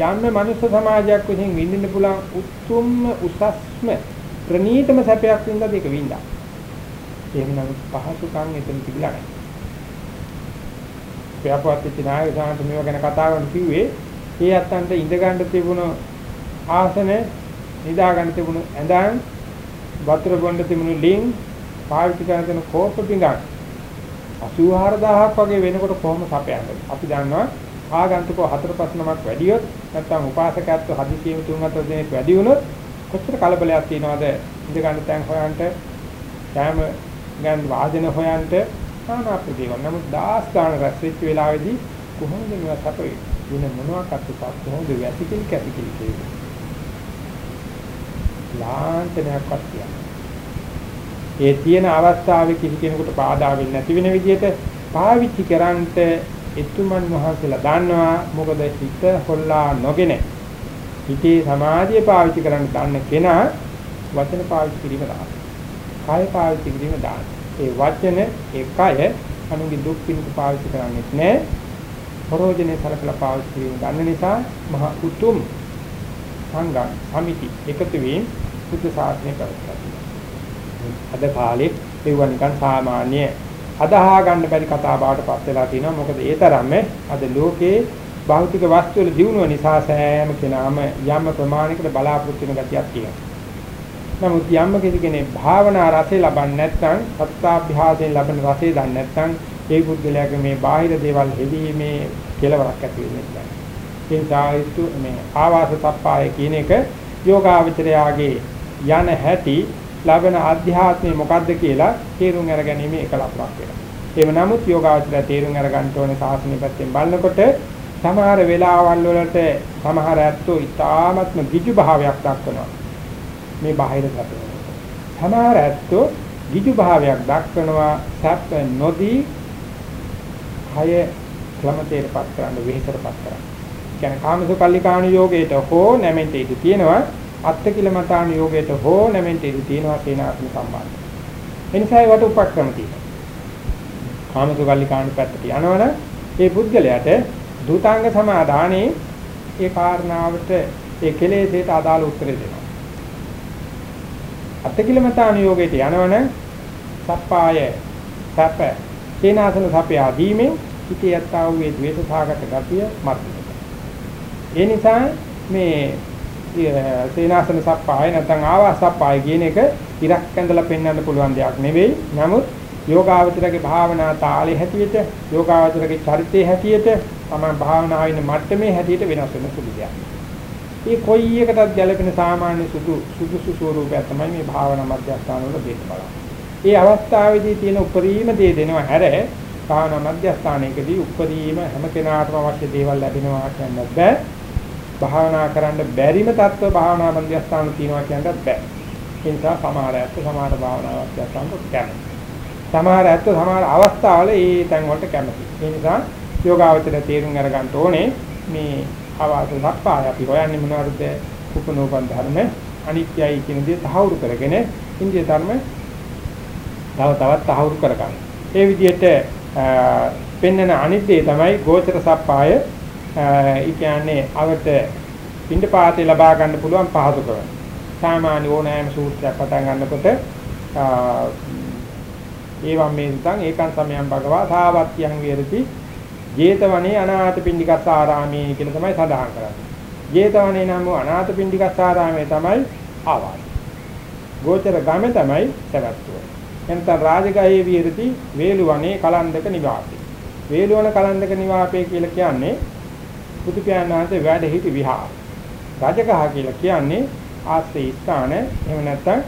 යන්න මනුස්ස සමාජයක් විසින් විඳින්න පුළුවන් උතුම්ම උසස්ම ප්‍රණීතම සැපයක් වින්දාද ඒක වින්දා. එහෙම නම් පහසුකම් එතන තිබිලා නැහැ. ව්‍යාපවත් නායක සාන්ත මේවා ගැන කතා කරන කිව්වේ ඒ අත්තන්ට ඉඳ ගන්න තිබුණ ආසන නිදා ගන්න තිබුණු ඇඳන් වතුර බොන්න තිබුණු ලින් පාවිච්චි කරන තන කෝප පිඟන් 84000ක් වගේ වෙනකොට කොහොම සපයන්නේ අපි දන්නවා ආගන්තුකෝ හතර පහ නමක් වැඩියොත් නැත්නම් උපාසකයන්ට හදිසියෙම තුන් හතර දෙනෙක් වැඩි වුණොත් කොච්චර කලබලයක් තියනවද? ඉඳ ගන්න තැන් හොයන්ට කෑම ගන්න වාදන හොයන්ට নানা ප්‍රදේවල්. නමුත් දාස් ගාන රැස් වෙච්ච වෙලාවේදී කොහොමද මේවා සපේ? වෙන මොනවාක් අත්පත් කොහොමද වැසිකිලි කැසිකිලි කියන්නේ? ලාංඡනයක්වත් කියන්නේ. ඒ තියෙන අවස්ථාවේ කිසි කෙනෙකුට බාධා වෙන්නේ නැති වෙන විදිහට පාවිච්චි කරන්ට එතුමන් වහන්සේලා දන්නවා මොකද හිත හොල්ලා නොගෙන හිතේ සමාධිය පාවිච්චි කරන්න දන්න කෙනා වචන පාවිච්චි කිරීම දාන. කාය පාවිච්චි කිරීම දාන. ඒ වචන ඒ කය අනුගේ දුක් පිණිස පාවිච්චි කරන්නේ නැහැ. ප්‍රෝජනේ සලකලා පාවිච්චි කිරීම ගන්න නිසා මහ උතුම් සංඝ සමිති එකතු වීම බුද්ධ ශාසනය කරගන්නවා. අද කාලේ ඒව නිකන් සාමාන්‍ය අදහා ගන්න බැරි කතා බවට පත් වෙලා තිනවා. මොකද ඒ තරම්ම අද ලෝකේ භෞතික වස්තු වල දියුණුව නිසා සෑම කෙනාම යම් ප්‍රමාණයකට බලාපොරොත්තු වෙන ගතියක් තියෙනවා. නමුත් යම් කෙනෙක් භාවනා රසය ලබන්නේ නැත්නම් සත්‍යාභ්‍යාසයෙන් ලබන රසය දන්නේ නැත්නම් ඒ පුද්ගලයාගේ මේ බාහිර දේවල් හෙලීමේ කෙලවරක් ඇති වෙන්නේ නැහැ. ඒ සාහිත්‍ය මේ ආවාස සප්පාය කියන එක යෝගාවචරයාගේ යන හැටි ලබන අධ්‍යාත්මය මොකද්ද කියලා තේරුම් අරගැනීම එක ලකුණක් වෙනවා. එහෙම නමුත් යෝගාවචරය තේරුම් අරගන්න ඕනේ සාසනය පැත්තෙන් බලනකොට සමහර වෙලාවල් වලට සමහර ඇත්තෝ ඉතාමත්ම ගිජු භාවයක් දක්වනවා. මේ බාහිර සැපේ. සමහර ඇත්තෝ ගිජු භාවයක් දක්වනවා සැප නොදී කය ක්‍රමතේටපත් කරන්න වෙහෙසටපත් කරන්න. කියන්නේ කාමසුකල්ලිකාණ යෝගයට හෝ නැමෙන්න ඉඩ තියෙනවා අත්තිකිලමතාණ යෝගයට හෝ නැමෙන්න ඉඩ තියෙනවා සේනාසන සම්බන්ධ. එනිසා ඒවට උපක්‍රම තියෙනවා. කාමසුකල්ලිකාණ පැත්තට යනවනම් ඒ පුද්ගලයාට දුතාංග සමාදානේ ඒ කාරණාවට ඒ කෙලෙසේට අදාළ උත්තර දෙනවා. අත්තිකිලමතාණ යෝගයට යනවනම් සප්පාය සැප සේනාසන සපය ආදීමේ හිතේ යත්තා වූ ඒ ද්වේෂසහගත ගතිය මර්ධනය ඒ නිසා මේ සේනාසන සප්පාය නැත්නම් ආවාස සප්පාය කියන එක ඉරක් ඇඳලා පෙන්වන්න පුළුවන් දෙයක් නෙවෙයි. නමුත් යෝගාවචරගේ භාවනා තාලේ හැටියට යෝගාවචරගේ චරිතයේ හැටියට තමයි භාවනාවින මට්ටමේ හැටියට වෙනස් වෙන සුළු දෙයක්. මේ කොයි එකටත් ගැළපෙන සාමාන්‍ය සුදු සුදුසු ස්වරූපයක් තමයි මේ භාවනා මධ්‍යස්ථාන වල දෙන්න බලන්නේ. මේ අවස්ථාවේදී තියෙන උපරිම දේ දෙනවා හැර භාවනා මධ්‍යස්ථානයකදී උපරිම හැම කෙනාටම අවශ්‍ය දේවල් ලැබෙනවා කියන්නත් බෑ. භාවනා කරන්න බැරිම තත්ත්ව භාවනා මධ්‍යස්ථාන තියෙනවා කියන්නත් බෑ. ඒ නිසා සමහර ඇත්ත සමහර භාවනා මධ්‍යස්ථාන කැමති. සමහර ඇත්ත සමහර අවස්ථාවල ඒ තැන් වලට කැමති. ඒ නිසා යෝගාවචර තේරුම් අරගන්න ඕනේ මේ ආවාස සප්පාය අපි හොයන්නේ මොනවද? උපනෝපන් ධර්ම අනිත්‍යයි කියන දේ තහවුරු කරගෙන ඉන්දිය ධර්ම තව තවත් තහවුරු කරගන්න. ඒ විදිහට පෙන්වන අනිත්‍යය තමයි ගෝචර සප්පාය ඒ කියන්නේ අවට පින්ඩපාතේ ලබා ගන්න පුළුවන් පහසුකම. සාමාන්‍ය ඕනෑම සූත්‍රයක් පටන් ගන්නකොට ඒවම් මේ නිකන් ඒකන් සමයන් භගවා සාවත්‍යං විරති ජේතවනේ අනාථ පින්ඩිකස් ආරාමේ කියලා තමයි සඳහන් කරන්නේ. ජේතවනේ නම් වූ අනාථ පින්ඩිකස් ආරාමේ තමයි ආවාස. ගෝචර ගම තමයි සවැත්තුව. එනතන රාජගහේ විරති වේලුවනේ කලන්දක නිවාසය. වේලුවන කලන්දක නිවාසය කියලා කියන්නේ බුදු පියාණන් වහන්සේ වැඩ සිටි විහාර. රජගහ කියලා කියන්නේ ආශ්‍රේ ස්ථාන එහෙම නැත්නම්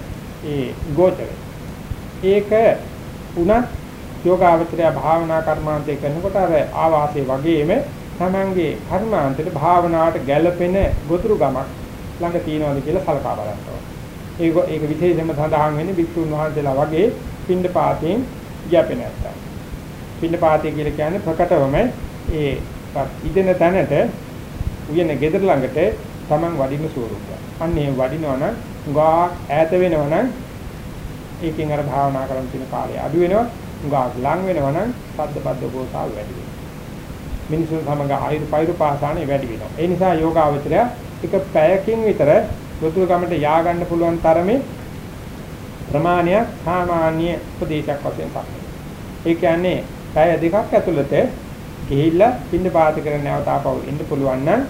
ඒ ගෝචරය. ඒක උනත් යෝගාවචරය භාවනා කර්මාන්තය කරනකොට අර ආවාසයේ වගේම තමන්ගේ කර්මාන්තයට භාවනාවට ගැළපෙන ගොතුරු ගමක් ළඟ තියනවාද කියලා සලකා බලන්න ඕනේ. ඒක ඒක විශේෂයෙන්ම සඳහන් වෙන්නේ භික්ෂුන් වහන්සේලා වගේ පින්ඩ පාතෙන් යැපෙන නැත්තම්. පින්ඩ පාතය කියලා කියන්නේ ප්‍රකටවම ඒ ඉදෙන තැනට උයන ගෙදර ළඟට Taman වඩින ස්වරූපය. අන්න ඒ වඩිනවනම් උගා ඈත වෙනවනම් ඒකෙන් අර භාවනා කරන් තියෙන කාලය අඩු වෙනවා. උගා ලඟ වෙනවනම් සද්ද පද්ද ගෝසාව වැඩි වෙනවා. මිනිසුන් සමග ආයුරු පයිරු පාසානේ වැඩි වෙනවා. ඒ නිසා යෝගාවචරය එක පැයකින් විතර ගොතුරු ගමට යා ගන්න පුළුවන් තරමේ ප්‍රමාණයක් සාමාන්‍ය උපදේශයක් වශයෙන් තමයි. ඒ කියන්නේ පැය දෙකක් ඇතුළත ගිහිල්ලා පින්න පාත කරන නැවත ආපහු එන්න පුළුවන් නම්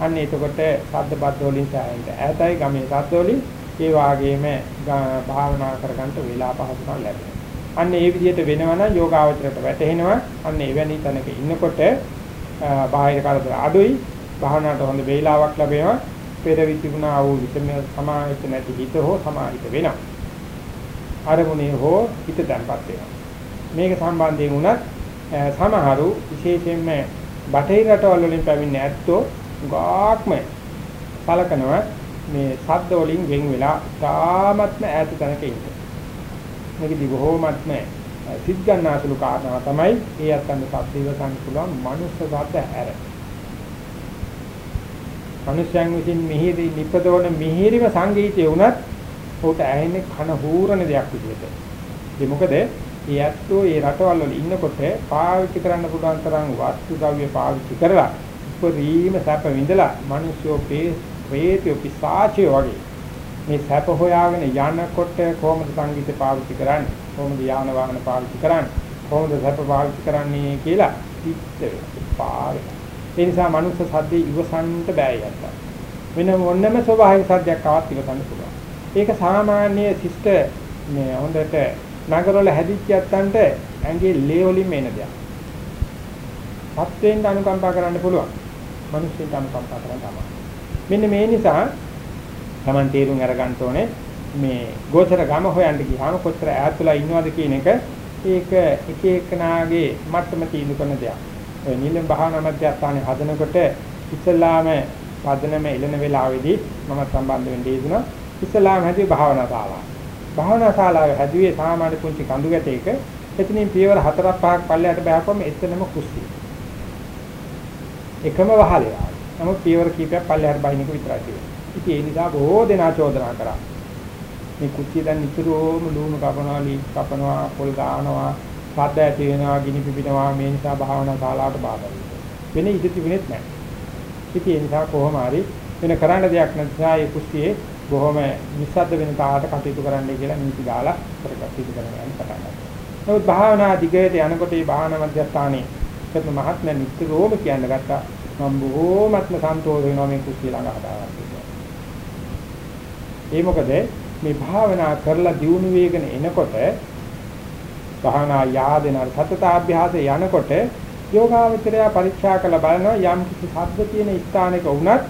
අන්න එතකොට සද්ද බද්ද වලින් සෑහෙන්න ඈතයි ගමේ සද්ද වලින් ඒ වාගේම භාවනා කරගන්න වේලා පහසුකම් ලැබෙනවා. අන්න ඒ විදිහට වෙනවනම් යෝගාවචරයට වැටෙනවා. අන්න එවැනි තැනක ඉන්නකොට බාහිර කරදර අඩුයි. භාවනාවට හොඳ වේලාවක් ලැබෙනවා. පෙර විතිබුණා වූ විතම සමාහිත නැති හිත හෝ සමාහිත වෙනවා. අරමුණේ හෝ හිත දැන්පත් වෙනවා. මේක සම්බන්ධයෙන් උනත් සමහරු විශේෂයෙන්ම බටහිර රටවල් වලින් පැමිණ ඇත්තෝ ගාක්ම සලකනවා මේ ශබ්ද වලින් වෙන් වෙලා තාමත්ම ඈත තැනක ඉන්න. මේකදී බොහෝමත්ම සිත් ගන්නාසුළු කාරණා තමයි ඒ අත්තන්ට ශබ්ද ඉවසන්න පුළුවන් මනුස්ස ශබ්ද ඇර. මනුෂ්‍යයන් විසින් මිහිරි නිපදවන මිහිරිම සංගීතය වුණත් උට ඇහෙන්නේ කන හූරන දෙයක් විදිහට. ඒ මොකද ඒ ඇත්තෝ ඒ රටවල් වල ඉන්නකොට පාවිච්චි කරන්න පුළුවන් තරම් වස්තු ද්‍රව්‍ය පාවිච්චි කරලා උපරිම සැප විඳලා මිනිස්සු ප්‍රේතයෝ පිසාචයෝ වගේ මේ සැප හොයාගෙන යනකොට කොහොමද සංගීත පාවිච්චි කරන්නේ කොහොමද යාන වාහන පාවිච්චි කරන්නේ කොහොමද සැප පාවිච්චි කරන්නේ කියලා පිට පාරේ ඒ නිසා මනුස්ස සද්දේ ඉවසන්න බෑ යත්තා වෙන මොන්නම ස්වභාවික සද්දයක් ආවත් ඉවසන්න පුළුවන් ඒක සාමාන්‍ය ශිෂ්ට මේ හොඳට නගරවල හැදිච්ච යත්තන්ට ඇඟේ ලේ වලින් එන දෙයක්. සත්වෙන් අනුකම්පා කරන්න පුළුවන්. මිනිස්සුන්ට අනුකම්පා කරන්න තමයි. මෙන්න මේ නිසා Taman තේරුම් අරගන්න ඕනේ මේ ගෝචර ගම හොයන්න ගියාම කොච්චර ඈත්ලා ඉන්නවද කියන එක ඒක එක එකනාගේ මට්ටම තීන්දුව කරන දෙයක්. ඔය නිලම් භාවනා මධ්‍යස්ථානයේ හදනකොට ඉස්ලාම පදනම එළන වෙලාවේදී මම සම්බන්ධ වෙන්න දීුණා. ඉස්ලාම හැදුවේ භාවනා ශාලාව. භාවනා ශාලාවේ හැදුවේ සාමාන්‍ය පුංචි කඳු ගැටයක එතනින් පියවර හතරක් පහක් පල්ලයට බහපුවම එතනම කුස්සිය. එකම වහලේ ආවා. නමුත් පියවර කීපයක් පල්ලයට බහින එක විතරයි තියෙන්නේ. ඉතින් ඒ නිසා බොහෝ දෙනා චෝදනා කරා. මේ කුස්සිය දැන් නිතරම ලුණු කපනවා, ලී කපනවා, පොල් ගානවා, සද්ද ඇති වෙනවා, ගිනි පිපිනවා මේ නිසා භාවනා ශාලාවට බාධා වෙනවා. වෙන ඉඳි තිබුණෙත් නැහැ. ඉතින් ඒ නිසා කොහොම හරි වෙන කරන්න දෙයක් නැතිසා ඒ කුස්සියේ බොහොම නිස්සද්ද වෙන තාලට කටයුතු කරන්නයි කියලා නීති දාලා කටයුතු කරන්න යන පටන් ගත්තා. නමුත් භාවනා දිගට යනකොට මේ භාවනා මධ්‍යස්ථානයේ කරන මහත්ම නිතරම කියන්න ගත්තා මම බොහෝමත්ම සන්තෝෂ වෙනවා මේ කුස්සිය ළඟ හදාගන්න. ඒ මොකද මේ භාවනා කරලා දියුණු වේගන එනකොට භාවනා යාදෙන සතතාභ්‍යාසය යනකොට යෝගාවචරය පරීක්ෂා කළ බලනවා යම් කිසි ශබ්ද තියෙන ස්ථානයක වුණත්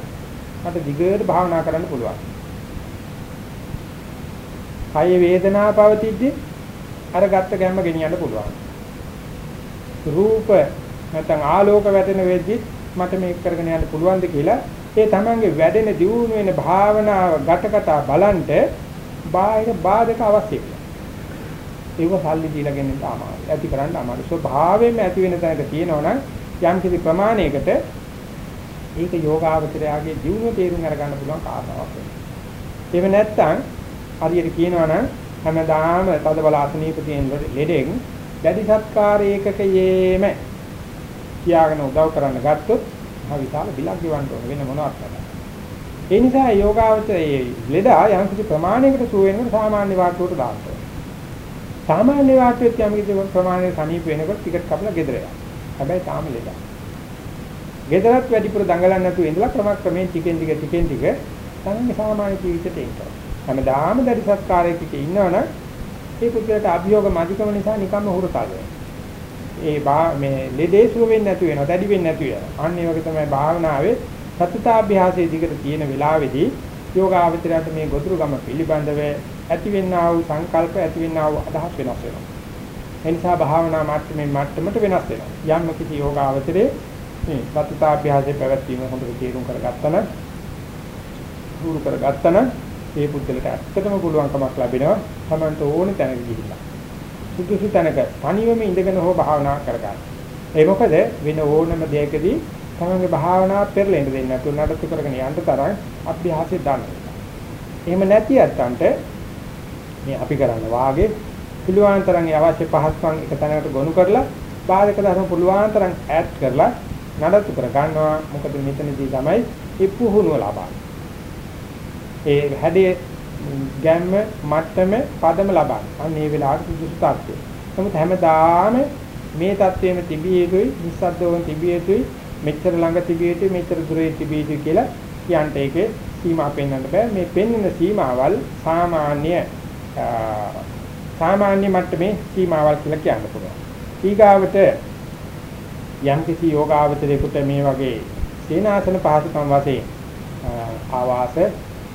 මට දිගට භාවනා කරන්න පුළුවන්. කය වේදනාව පවතිද්දි අර ගත්ත ගැම්ම ගෙනියන්න පුළුවන්. රූප නැත්නම් ආලෝක වැටෙන වෙද්දි මට මේක කරගෙන යන්න පුළුවන්ද කියලා ඒ තමන්ගේ වැඩෙන දියුණු වෙන භාවනාව ගතකතා බලන්ට බාහිර බාධක අවශ්‍යයි. ඒක සල්ලි දීලා ගෙන්න අමාරුයි. ඇති කරන්න අමාරුයි. ස්වභාවයෙන්ම ඇති වෙන තැනක තියෙනවනම් යම් කිසි ප්‍රමාණයකට ඒක යෝගාවචරයාගේ දියුණුව තේරුම් අරගන්න පුළුවන් කාරණාවක් වෙනවා. එහෙම නැත්නම් හරියට කියනවා නම් හැමදාම තද බල අසනීප තියෙන ලෙඩෙන් දැඩි සත්කාර ඒකකයේම කියාගෙන උදව් කරන්න ගත්තොත් මහ විශාල බිලක් ගෙවන්න ඕන වෙන මොනවත් නැහැ. ඒ නිසා යෝගාවචරයේ ලෙඩා යම් කිසි ප්‍රමාණයකට සුව වෙනකොට සාමාන්‍ය වාට්ටුවට දාන්න ඕන. සාමාන්‍ය වාට්ටුවෙත් යම් කිසි ප්‍රමාණයක සනීප වෙනකොට ටිකට් කපලා ගෙදර යනවා. හැබැයි තාම ලෙඩා. ගෙදරත් වැඩිපුර දඟලන්නේ නැතුව ඉඳලා ක්‍රමක්‍රමයෙන් ටිකෙන් ටික ටිකෙන් ටික තමයි සාමාන්‍ය ජීවිතයට එනවා. හැමදාම දැඩි සත්කාරයක ඉන්නවනම් ඒ පුද්ගලට අභියෝග මධිකම නිසා නිකම්ම හුරතල් ඒ බා මේ ලෙඩේ සුව වෙන්නේ නැතු වෙනවා දැඩි වෙන්නේ නැතු වෙනවා අන්න ඒ වගේ තමයි භාවනාවේ සතතාභ්‍යාසයේ දිගට තියෙන වෙලාවේදී යෝගාවචරයට මේ ගොදුරු ගම පිළිබඳව ඇතිවෙනා වූ සංකල්ප ඇතිවෙනා වූ අදහස් වෙනස් වෙනවා. ඒ නිසා භාවනා මට්ටමින් මට්ටමට වෙනස් වෙනවා. යම් කිසි යෝගාවචරයේ මේ සතතාභ්‍යාසයේ පැවැත්වීම හොඳට තේරුම් කරගත්තා නම් පුරු කරගත්තා නම් ඒ පුද්ගලට ඇත්තටම පුළුවන්කමක් ලැබෙනවා. තමන්ට ඕන තැනක ගිහිල්ලා. සුදුසු තැනක තනියම ඉඳගෙන හෝ භාවනා කරගන්න. ඒ මොකද වෙන ඕනම දෙයකදී තමන්ගේ භාවනාව පෙරලෙන්න දෙන්නේ නැතුව නඩත්තු කරගෙන යන්න තරම් අභ්‍යාසය දාන්න. එහෙම නැති අත්තන්ට මේ අපි කරන්න වාගේ පුළුවන් තරම් අවශ්‍ය පහසුකම් එක තැනකට ගොනු කරලා බාධක ධර්ම පුළුවන් තරම් ඈඩ් කරලා නඩත්තු කර ගන්නවා. මොකද මෙතනදී තමයි ඉප්පුහුණුව ලබන්නේ. ඒ හැඩයේ ගැම්ම මට්ටම පදම ලබන. අන්න ඒ වෙලාවට සුදුසු තත්ත්වය. නමුත් හැමදාම මේ தත්ත්වෙම තිබිය යුතුයි, නිස්සද්දවම තිබිය යුතුයි, මෙච්චර ළඟ තිබිය යුතුයි, මෙච්චර දුරේ තිබිය යුතුයි කියලා කියන්ට ඒකේ සීමා පෙන්වන්න බෑ. මේ පෙන්වන සීමාවල් සාමාන්‍ය සාමාන්‍ය මට්ටමේ සීමාවල් කියලා කියන්න පුළුවන්. ඊගාවට යම් කිසි යෝගාවචරයකට මේ වගේ සේනාසන පහසුකම් වශයෙන් ආවාස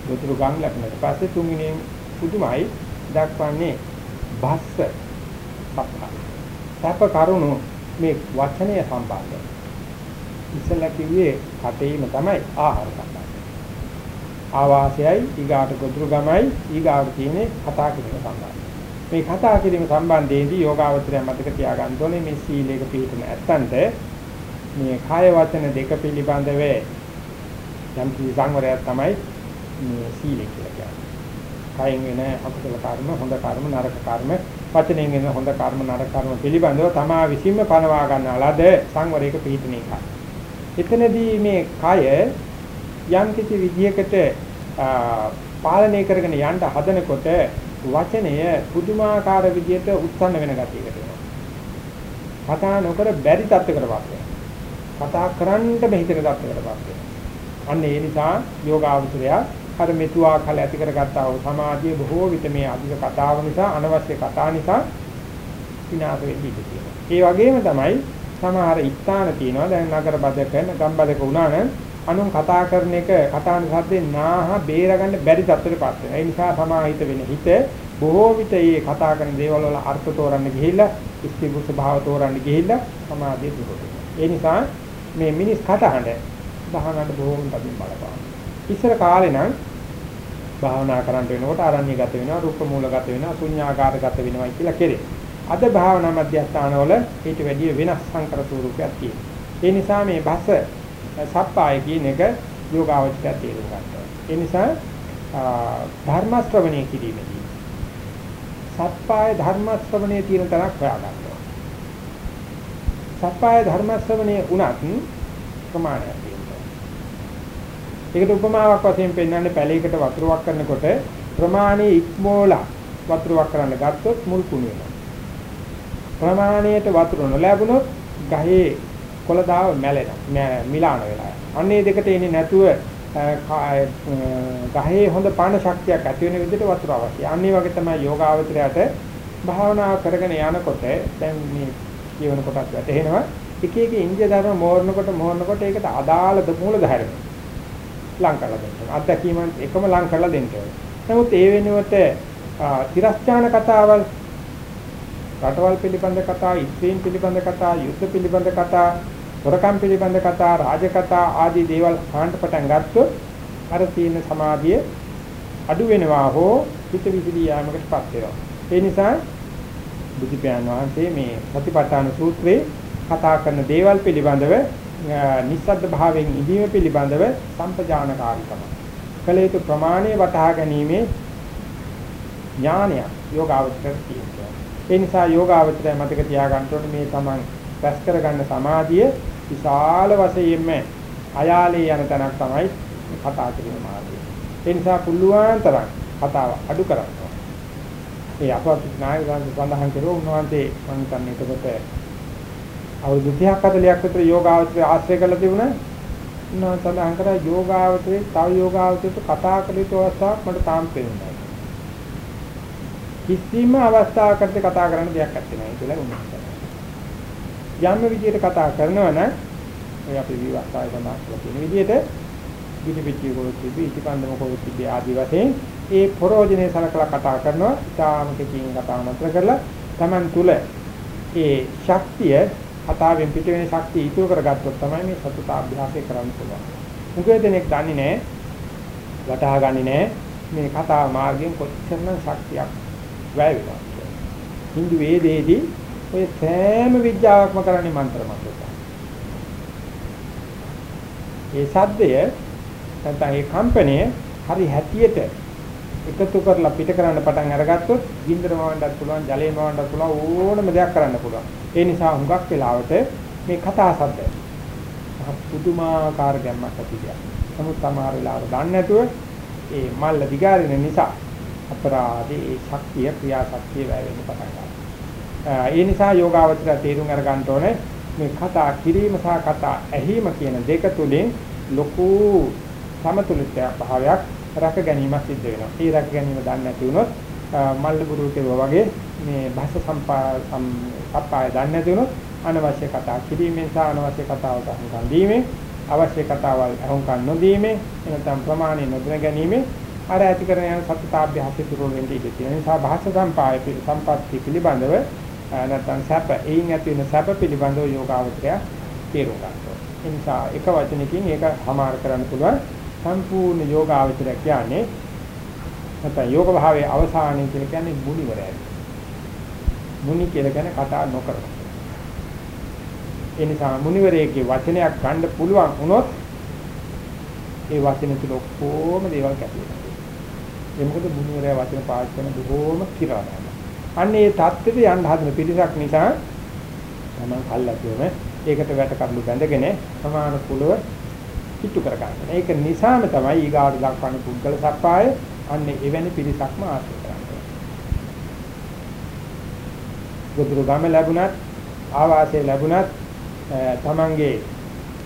ගොතුරු ගම් ලැබුණාට පස්සේ තුන්වෙනි පුදුමයි දක්වන්නේ බස්ස සප්පා. සැප කරුණු මේ වචනය සම්බන්ධයි. ඉස්සෙල්ලා කිව්වේ කටේම තමයි ආහාර සම්බන්ධය. ආවාසයයි ඊගාට ගොදුරු ගමයි ඊගාට තියෙන්නේ කතා කිරීම සම්බන්ධයි. මේ කතා කිරීම සම්බන්ධයේදී යෝගාවචරය මතක තියාගන්න ඕනේ මේ සීලේක පිළිපදින ඇත්තන්ට මේ කාය වචන දෙක පිළිබඳව යම් කිසි සංවරයක් තමයි මේ සීලය කියලා කියන්නේ. කයෙන් වෙන අකුසල කර්ම, හොඳ කර්ම, නරක කර්ම, වචනෙන් වෙන හොඳ කර්ම, නරක කර්ම පිළිබඳව තමා විසින්ම පනවා ගන්නාලාද සංවරයක පිළිපදින එක. එතනදී මේ කය යම් කිසි විදියකට පාලනය කරගෙන යන්න හදනකොට වචනය පුදුමාකාර විදියට උත්සන්න වෙන ගතියකට එනවා. කතා නොකර බැරි තත්යකටපත් වෙනවා. කතා කරන්න බැහිතක තත්යකටපත් වෙනවා. අන්න ඒ නිසා යෝගාවචරය අර මෙතුආ කල ඇති කරගත්තා වූ සමාධිය බොහෝ විට මේ අධික කතාව නිසා අනවශ්‍ය කතා නිසා විනාශ වෙන්නේ ඉතිතියි. ඒ වගේම තමයි සමහර ස්ථාන තියෙනවා දැන් නගර බදක ගම් බදක වුණා නම් අනුන් කතා කරන එක කතාන සද්දේ නාහ බේරගන්න බැරි තත්ත්වයකටපත් වෙනවා. ඒ නිසා සමාහිත වෙන හිත බොහෝ විට මේ කතා කරන දේවල් වල අර්ථ තෝරන්න ගිහිල්ලා ඉස්තිබුත් භාව තෝරන්න ගිහිල්ලා සමාධිය දුරු ඒ නිසා මේ මිනිස් කටහඬ භාවනාවට බොහෝම තදින් බලපාන. ඉස්සර කාලේ නම් භාවනා කරන්න වෙනකොට ආරණ්‍යගත වෙනවා, රූප මූලගත වෙනවා, ශුන්‍යාකාරගත වෙනවා කියලා කෙරේ. අද භාවනා මධ්‍යස්ථානවල ඊට වැඩිය වෙනස් සංකර ස්වරූපයක් තියෙනවා. ඒ නිසා මේ බස සප්පාය කියන එක යෝගාවචරය තේරුම් ගන්නවා. ඒ නිසා ධර්ම ශ්‍රවණය කිරීමේදී සප්පාය ධර්ම ශ්‍රවණයේ තියෙන තරක් හොයා ගන්නවා. සප්පාය ධර්ම ශ්‍රවණයේ උනත් ප්‍රමාණයක් තියෙනවා. ඒකට උපමාවක් වශයෙන් පෙන්වන්නේ පැලයකට වතුරක් කරනකොට ප්‍රමාණයේ ඉක්මෝලා වතුරක් කරන්න ගත්තොත් මුල් කුණු වෙනවා. ප්‍රමාණයට වතුර නොලැබුණොත් ගහේ කොළදාව මැලෙනවා මිලාන වෙලා. අන්නේ දෙකට එන්නේ නැතුව ගහේ හොඳ පාන ශක්තියක් ඇති වෙන විදිහට වතුර අවශ්‍යයි. අන්නේ වගේ තමයි යෝගාවචරයට භාවනා කරගෙන යනකොට දැන් මේ කියවන කොටස් වැටෙනවා. එක එක ඉන්දිය ධර්ම මෝරනකොට මෝරනකොට ඒකට අදාළ මූල ධර්ම ලං කරලා දෙන්න. අත්දැකීමෙන් එකම ලං කරලා දෙන්න ඕනේ. නමුත් ඒ වෙනුවට තිරස්චාන කතාවල් රටවල් පිළිබඳ කතා, ඉස්ත්‍රීන් පිළිබඳ කතා, යුද්ධ පිළිබඳ කතා, හොරකම් පිළිබඳ කතා, රාජ කතා ආදී දේවල් අහන්න පටන් ගත්තොත් අර තියෙන සමාධිය අඩු වෙනවා හෝ පිට විසිරී යාමකටපත් වෙනවා. ඒ නිසා බුදුපියාණන් වහන්සේ මේ සතිපට්ඨාන සූත්‍රයේ කතා කරන දේවල් පිළිබඳව නිස්සද්ද භාවයෙන් ඉදීම පිළිබඳව සම්පජානකාරීකම. කලේතු ප්‍රමාණය වටහා ගැනීමේ ඥානයක් යෝගාවචර තියෙනවා. ඒ නිසා යෝගාවචරය මතක තියාගන්න ඕනේ මේ තමන් රැස් කරගන්න සමාධිය විශාල වශයෙන්ම අයාලේ යන තැනක් තමයි කතා කිරීම මාර්ගය. ඒ නිසා පුළුවන් තරම් කතාව අඩු කරන්න ඕනේ. ඒ අපවත් නායකයන් සඳහන් කරුවා උන්වහන්සේ මම හිතන්නේ එතකොට අවුරුදු 30ක් 40ක් විතර යෝගාවචරය ආශ්‍රය කරලා තිබුණා. උන්වහන්සේ සඳහන් කරා යෝගාවචරේ තව යෝගාවචරයට කතා කළ යුතු අවස්ථාවක් මට තාම පේන්නේ කිසිම අවස්ථාවකට කතා කරන්න දෙයක් නැත්තේ කියලා උන්වහන්සේ. යම් විදියට කතා කරනවා නම් ඔය අපි විවස්ථාවේ සමාස්කල තියෙන විදියට පිටිපිටි කොටි පිටිපන්දම කොටි ආදී වශයෙන් ඒ ප්‍රෝජනේ සලකලා කතා කරනවා ඊටාමකකින් කතා නතර කරලා Taman තුල ඒ ශක්තිය කතාවෙන් පිට වෙන ශක්තිය ඉතුරු කරගත්තොත් තමයි මේ සතුට අභ්‍යාසය කරන්න පුළුවන්. මුගය දෙනෙක් දන්නේ නැහැ වටහා ගන්නේ නැහැ මේ කතා මාර්ගයෙන් කොච්චරනම් ශක්තියක් වැය වෙනවා. Hindu වේදයේදී ඔය සෑම විද්‍යාවක්ම කරන්නේ මන්ත්‍ර මතක. ඒ සද්දය නැත්නම් ඒ කම්පණය හරි හැටියට එකතු කරලා පිට කරන්න පටන් අරගත්තොත් ගින්දර මවන්නත් පුළුවන් ජලය මවන්නත් පුළුවන් ඕනම දෙයක් කරන්න පුළුවන්. ඒ නිසා හුඟක් වෙලාවට මේ කතා සද්ද පුදුමාකාර ගැම්මක් ඇති දෙයක්. නමුත් සමහර වෙලාවට දන්නේ නැතුව ඒ මල්ල දිගාරින නිසා අපරාධේ ඒ ශක්තිය ක්‍රියා ශක්තිය වැය වෙන්න පටන් ගන්නවා. ඒ නිසා යෝගාවචර තේරුම් අරගන්න ඕනේ මේ කතා කිරීම සහ කතා ඇහිම කියන දෙක තුලින් ලොකු සමතුලිත භාවයක් රැක ගැනීමක් සිද්ධ වෙනවා. ඒ රැක ගැනීම දන්නේ නැති වුණොත් මල්ල ගුරු කෙරුවා වගේ මේ භාෂ සම්පාය දන්නේ නැති වුණොත් අනවශ්‍ය කතා කිරීමෙන් සහ අනවශ්‍ය කතාවල් අහුම්කම් දීමෙන් අවශ්‍ය කතාවල් අහුම්කම් නොදීමෙන් එනතම් ප්‍රමාණය නොදැන ගැනීමෙන් අර ඇති කරන යන සත්‍තාභ්‍යාසය දුර වෙන්නේ ඉඳී තියෙන නිසා භාෂා සම්පාය සම්පත්‍ය පිළිබඳව නැත්නම් සැප එයින් ඇති වෙන සැප පිළිබඳව යෝගාවචරය තේරුම් ගන්නවා. ඒ නිසා එක වචනකින් ඒක හමාර කරන්න පුළුවන් සම්පූර්ණ යෝගාවචරය කියන්නේ නැත්නම් යෝග භාවයේ අවසානයේ කියලා කියන්නේ මුනිවරයයි. මුනි කියලා කියන්නේ කතා නොකර. ඒ නිසා මුනිවරයෙක්ගේ වචනයක් ගන්න පුළුවන් වුණොත් ඒ වචන තුල ඔක්කොම දේවල් කැපෙනවා. ඒ මොකද මුනිවරයා වචන පාවිච්චි කරන බොහෝම කිරවනවා. අන්න ඒ தත්ත්වෙට යන්න හදන පිළිසක් නිසා තමයි කල්ලාතුම ඒකට වැට කඩලු බැඳගෙන සමාන කුලව කිට්ටු කර ගන්න. ඒක නිසාම තමයි ඊගාට දක්වන පුද්ගල සප්පාය අන්න එවැනි පිළිසක්ම ආශ්‍රය කරන්නේ. ගොදුරු ගම ලැබුණත් ආවාසය ලැබුණත් තමන්ගේ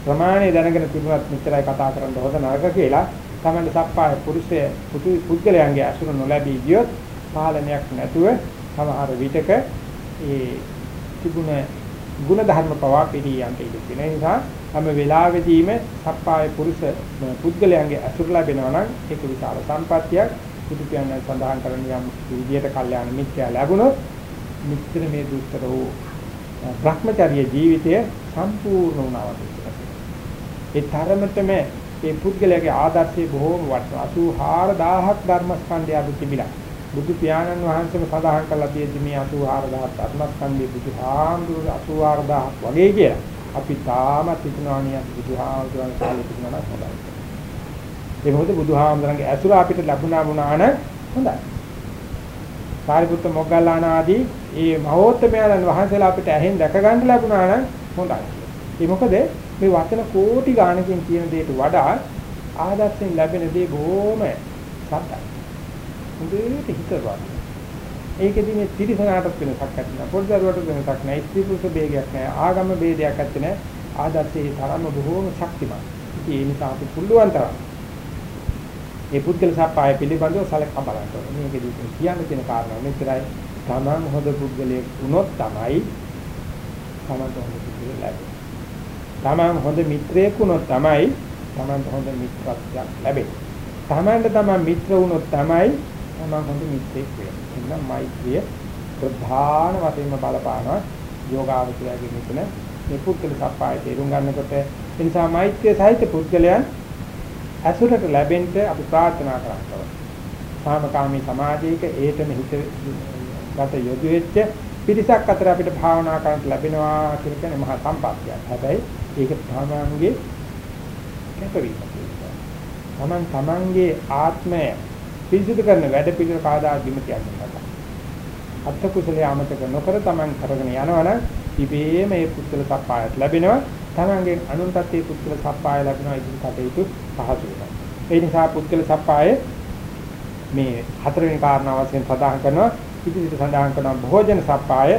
ප්‍රමාණය දැනගෙන තිබුණත් මෙච්චරයි කතා කරන්න හොඳ නරක කියලා තමන්ගේ සප්පාය පුරුෂය පුද්ගලයන්ගේ අසුර නොලැබී ගියොත් පාලනයක් නැතුව සමහර විටක ඒ තිබුණ ගුණ ධර්ම පවා පිළියන්ට ඉඩ තියෙන නිසා හැම වෙලාවෙදීම සප්පාය පුරුෂ පුද්ගලයන්ගේ අසුර ලැබෙනවා නම් ඒක විශාල සම්පත්තියක්. බුදු පියාණන් සඳහන් කරන යම් විදියට කල්යාණ මිත්‍යා ලැබුණොත් මිත්‍ර මේ දුක්තර වූ භ්‍රමචර්ය ජීවිතය සම්පූර්ණ වුණා වගේ. ඒ තරමටම ඒ පුද්ගලයාගේ ආදර්ශය බොහෝම වටිනවා 84000ක් ධර්මස්කන්ධය අද තිබිලා. බුදු පියාණන් වහන්සේම සඳහන් කළා තියෙදි මේ 84000 ධර්මස්කන්ධය බුදුහාමුදුරුවෝ 84000ක් වගේ කියලා. අපි තාමත් හිතනවා නිය බුදුහාමුදුරන් කාලේ තිබුණා නම් හොඳයි. ඒ මොකද බුදුහාමුදුරන්ගේ ඇසුර අපිට ලැබුණා වුණා නම් හොඳයි. සාරිපුත්ත මොග්ගල්ලාන ආදී ඒ මහෝත්තමයන් වහන්සේලා අපිට ඇහෙන් දැක ගන්න ලැබුණා නම් හොඳයි. ඒ මොකද මේ වචන කෝටි ගාණකින් කියන දෙයට වඩා ආදර්ශයෙන් ලැබෙන දේ බොහොම සත්‍යයි. හොඳට හිතනවා. ඒකෙදි මේ ත්‍රිසනාටත් වෙනසක් නැත්නම් පොඩ්ඩරුවට වෙනසක් නැහැ. ස්ත්‍රී පුරුෂ ભેදයක් නැහැ. ආගම ભેදයක් නැත්නම් ආදර්ශයේ තරම බොහෝම ශක්තිමත්. ඉතින් ඒ නිසා අපි පුළුවන් තරම් මේ පුද්ගල සප්පාය පිළිබඳව සලකා බලන්න ඕනේ. මේකෙදි කියන්න තියෙන කාරණා මෙච්චරයි. Taman හොඳ පුද්ගලයෙක් වුණොත් තමයි Taman හොඳ පුද්ගලයෙක් ලැබෙන්නේ. Taman හොඳ මිත්‍රයෙක් වුණොත් තමයි Taman හොඳ මිත්‍රත්වයක් ලැබෙන්නේ. Tamanට Taman මිත්‍ර වුණොත් තමයි Taman හොඳ මිත්‍රයෙක් වෙන්නේ. එන්න මෛත්‍රිය ප්‍රධාන වශයෙන්ම බලපානවා යෝගාවචරයේ මෙතන මේ පුද්ගල සප්පාය තේරුම් ගන්නකොට ඒ නිසා මෛත්‍රිය සහිත පුද්ගලයන් ඇසුරට ලැබෙන්න අපි ප්‍රාර්ථනා කරනවා. සාමකාමී සමාජයක ඒතම හිත ගත යොදු වෙච්ච පිරිසක් අතර අපිට භාවනා කරන්න ලැබෙනවා කියන කෙනේ මහා සම්පත්තියක්. හැබැයි ඒක තමන්ගේ කැපවීම. තමන් තමන්ගේ ආත්මය පිරිසිදු කරන වැඩ පිළිවෙල කාදා දිමතියක් ගන්නවා. අත්ත කුසලයේ අමතක නොකර තමන් කරගෙන යනවනම් ඉබේම මේ පුත්‍ර සප්පායත් ලැබෙනවා. තමන්ගේ අනුන්ටත් මේ පුත්‍ර සප්පාය ලැබෙනවා ඉදිරි කටයුතු පහසු වෙනවා. ඒ නිසා පුත්‍ර සප්පාය මේ හතරවෙනි කාරණාව වශයෙන් සඳහන් කරනවා ඉදිරියට සඳහන් කරනවා භෝජන සප්පාය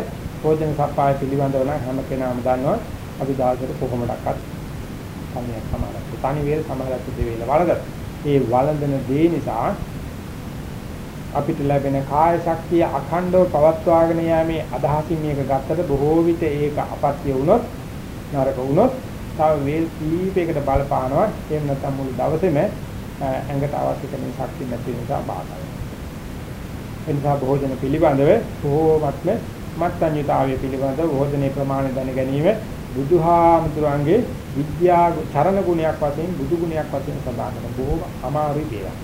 භෝජන සප්පාය පිළිබඳව නම් හැම කෙනාම දන්නවා අපි දාසර කොහොමඩක්වත් සමයක් සමානක්. තනි වේල සමානක් දෙවේල වලද. ඒ වළඳන දේ නිසා අපිට ලැබෙන කාය ශක්තිය අඛණ්ඩව පවත්වාගෙන යෑමේ අදහසින් මේක ගත්තට බොහෝ විට ඒක අපත්‍ය වුණොත් නරක වුණොත් තව වේල් කීපයකට බලපානවා එහෙම නැත්නම් මුළු දවසේම ඇඟට අවශ්‍ය කරන ශක්තිය නැති නිසා බාධා වෙනවා. භෝජන පිළිබඳව බොහෝමත්ම මත්ඤ්‍යතාවය පිළිබඳව භෝජනයේ ප්‍රමාණය දැන ගැනීම බුදුහාමුදුරන්ගේ විද්‍යා චරණ ගුණයක් වශයෙන් බුදු ගුණයක් වශයෙන් සඳහන් කරන බොහෝම අමාරු දෙයක්.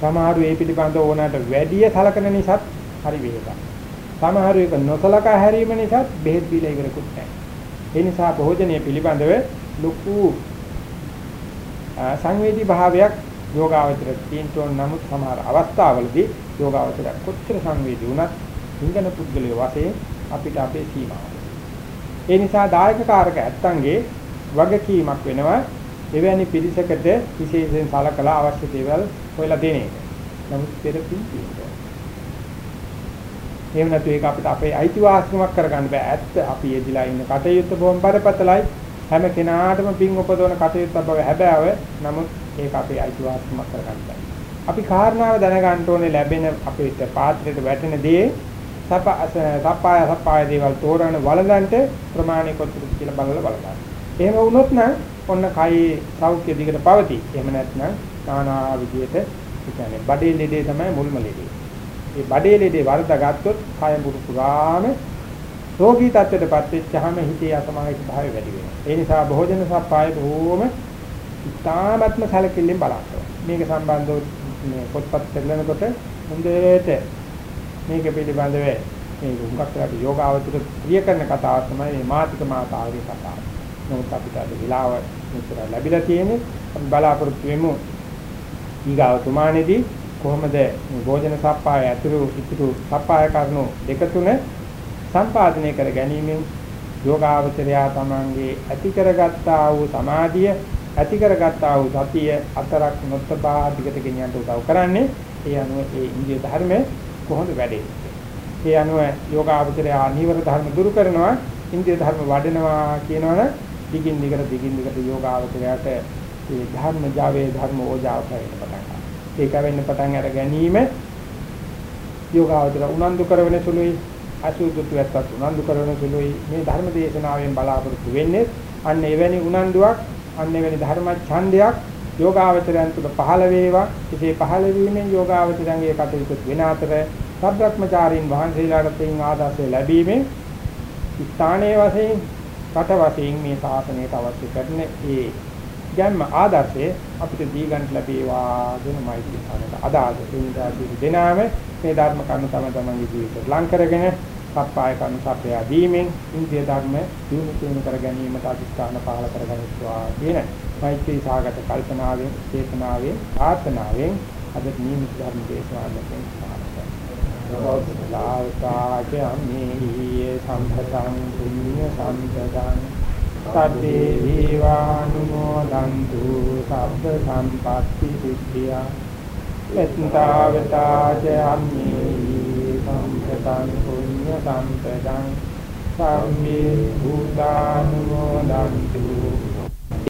සමහරු ඒ පිළිබඳව ඕනකට වැඩි සලකන නිසාත් හරි වේදා. සමහරු ඒක නොසලකා හැරීම නිසාත් බෙහෙත් දීලා ඉවරකුත් නැහැ. ඒ නිසා භෝජනය පිළිබඳව ලොකු සංවේදී භාවයක් යෝගාවචර තියෙන නමුත් සමහර අවස්ථාවලදී යෝගාවචර කොච්චර සංවේදී වුණත් හිඟන පුද්ගලයේ වශයෙන් අපිට අපේ සීමාව. ඒ නිසා දායක කාරක ඇත්තන්ගේ වගකීමක් වෙනවා එවැනි පිරිසකට විශේෂයෙන් සලකලා අවශ්‍ය දේවල් හොයලා දෙන එක. නමුත් පෙර පිළිතුරු. එහෙම නැතු ඒක අපිට අපේ අයිතිවාසිකමක් කරගන්න බෑ. ඇත්ත අපි යෙදිලා ඉන්න කටයුත්ත බොහොම බරපතලයි. හැම කෙනාටම පින් උපදවන කටයුත්තක් බව හැබෑව. නමුත් ඒක අපේ අයිතිවාසිකමක් කරගන්න බෑ. අපි කාරණාව දැනගන්න ඕනේ ලැබෙන අපේ පාත්‍රයට වැටෙන දේ සප සප්පාය සප්පාය දේවල් තෝරන වළඳන්ට ප්‍රමාණික කොච්චරද කියලා බලලා බලන්න. එහෙම වුණොත් නම් ඔන්න කයි සෞඛ්‍ය දිගට පවතී. එහෙම නැත්නම් নানা විදියට කියන්නේ බඩේ ලෙඩේ තමයි මුල්ම ලෙඩේ. ඒ බඩේ ලෙඩේ වර්ධ ගත්තොත් කය මුරු පුරාම රෝගී තත්ත්වයටපත් වෙච්චාම හිතේ අසමාහිත භාවය වැඩි වෙනවා. ඒ නිසා භෝජන සප්පාය බොහෝම ඉතාමත්ම සැලකිල්ලෙන් බලන්න මේක සම්බන්ධව මේ පොත්පත් පෙරලනකොට හොඳට මේක පිළිබඳව මේ හුඟක් වෙලාට යෝගාවචර ප්‍රිය කරන කතාව තමයි මේ මාතික මාතාවගේ කතාව. නමුත් අපිට අද විලාව මෙතන ලැබිලා තියෙන්නේ අපි බලාපොරොත්තු වෙමු ඊගාව තුමානේදී කොහොමද මේ භෝජන සප්පාය ඇතුළු ඉතුරු සප්පාය කරුණු දෙක තුන සම්පාදනය කර ගැනීමෙන් යෝගාවචරයා තමන්ගේ ඇති කරගත්තා වූ සමාධිය ඇති කරගත්තා වූ සතිය අතරක් නොතබා දිගට ගෙනියන්න උදව් කරන්නේ ඒ අනුව ඒ ඉන්දිය ධර්ම කොහොමද වැඩෙන්නේ ඒ අනුව යෝගාවචරයා නීවර ධර්ම දුරු කරනවා ඉන්දිය ධර්ම වඩනවා කියනවනේ දිගින් දිගට දිගින් දිගට යෝගාවචරයට ඒ ධර්ම ජාවේ ධර්ම ඕජාව වෙන්න පටන් ගන්නවා. ඒක වෙන්න පටන් අර ගැනීම යෝගාවචර උනන්දු කරන සුළුයි අසුදුතුයත්ත් උනන්දු කරන සුළුයි මේ ධර්ම දේශනාවෙන් බලාපොරොත්තු වෙන්නේ අන්න එවැනි උනන්දුවක් අන්න එවැනි ධර්ම ඡන්දයක් යෝගාවචරයන් තුළ පහළ වේවා. ඉතේ පහළ වීමෙන් යෝගාවචරයන්ගේ කටයුතු වෙන අතර සබ්‍රක්‍මචාරීන් වහන්සේලාට තින් ආදර්ශය ලැබීමෙන් ස්ථානයේ වශයෙන් කට වශයෙන් මේ ශාසනයට අවශ්‍ය කරන ඒ ගැම්ම ආදර්ශය අපිට දී ගන්න ලැබේවා කියන මෛත්‍රී ස්ථානයට අදාළ ඒ නිසා දෙනාම මේ ධර්ම කරුණු තම තමන්ගේ ජීවිතයට ලං කරගෙන සප්පාය කරුණු සපයා දීමෙන් ඉන්දිය ධර්ම දිනු තුන කර ගැනීමට අධිෂ්ඨාන පහල කර ගන්නවා කියන මෛත්‍රී සාගත කල්පනාවෙන් චේතනාවෙන් ආත්මනාවෙන් අද නියමිත ධර්ම දේශනාවෙන් සාවකාචම්මේ සම්පතං පුඤ්ඤ සම්පතං සබ්බේ දීවානුමෝදන්තු සබ්බ සම්පatti සිද්ධියා. එත්තාවතාචම්මේ සම්පතං පුඤ්ඤ සම්පතං. සම්මේ භූතානුමෝදන්තු